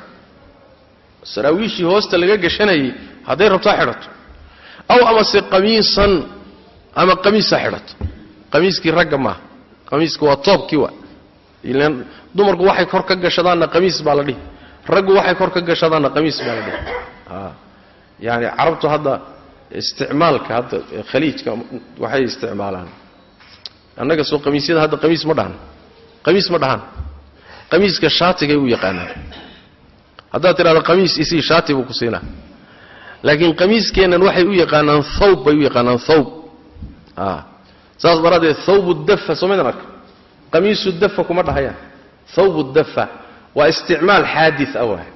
saraawiishii hoosta laga gashanayay hadday rabto ha xidhato aw amase qamiisan ama qamiis ha xidhato qamiiskii ragga maaha. Qamiiska waa toobkii waa. Ilan dumarku waxay kor ka gashadaanna qamiis baa la dhihi. Raggu waxay kor ka gashadaanna qamiis baa la dhihi yani carabtu hadda isticmaalka hadda khaliijka waxay isticmaalaan. Annaga soo qamiisyada hadda qamiis ma dhahan. Qamiis ma dhahaan qamiiska shaatigay u yaqaanaan haddaad tidhahdo qamiis isii shaati buu ku siinaa. Laakiin qamiiskeennan waxay u yaqaanaan thawb bay u yaqaanaan thawb. Saas daraaddeed thawbu dafa soo maydan arka qamiisu dafa kuma dhahayaan. Thawbu dafa waa isticmaal xaadid ah waay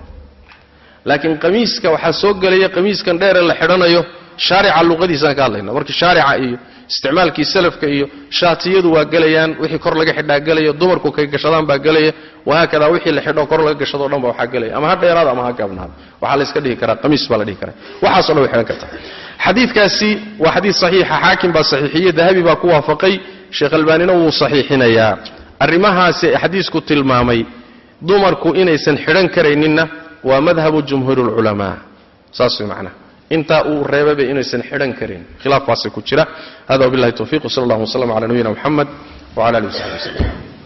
laakiin qamiiska waxaa soo gelaya qamiiskan dheere la xidhanayo shaarica luqadiisaan ka hadlayna. Marka shaarica iyo isticmaalkii salafka iyo shaatiyadu waa gelayaan wixii kor laga xidhaa gelaya dumarku kay gashadaan baa gelaya wahaakadaa wixii la xidho kor laga gashadoo dhan ba waxaa gelaya ama ha dheeraada ama ha gaabnaada waxaa layska dhihi karaa qamiis baa la dhihi karaa. Waxaaso dhan way xidhan kartaa. Xadiidkaasi waa xadiid saxiixa xaakim baa saxiixiyey dahabi baa ku waafaqay sheekh albaanina wuu saxiixinayaa. Arrimahaasi xadiisku tilmaamay dumarku inaysan xidhan karayninna waa madhabu jumhuur lculamaa saas way macnaha intaa uu reebaba inaysan xidhan karin khilaafkaasa ku jira. Hada wabillahi tawfiq wsala allah waslama cala nabiyina muxamed wcala alihi wasaxbi waslem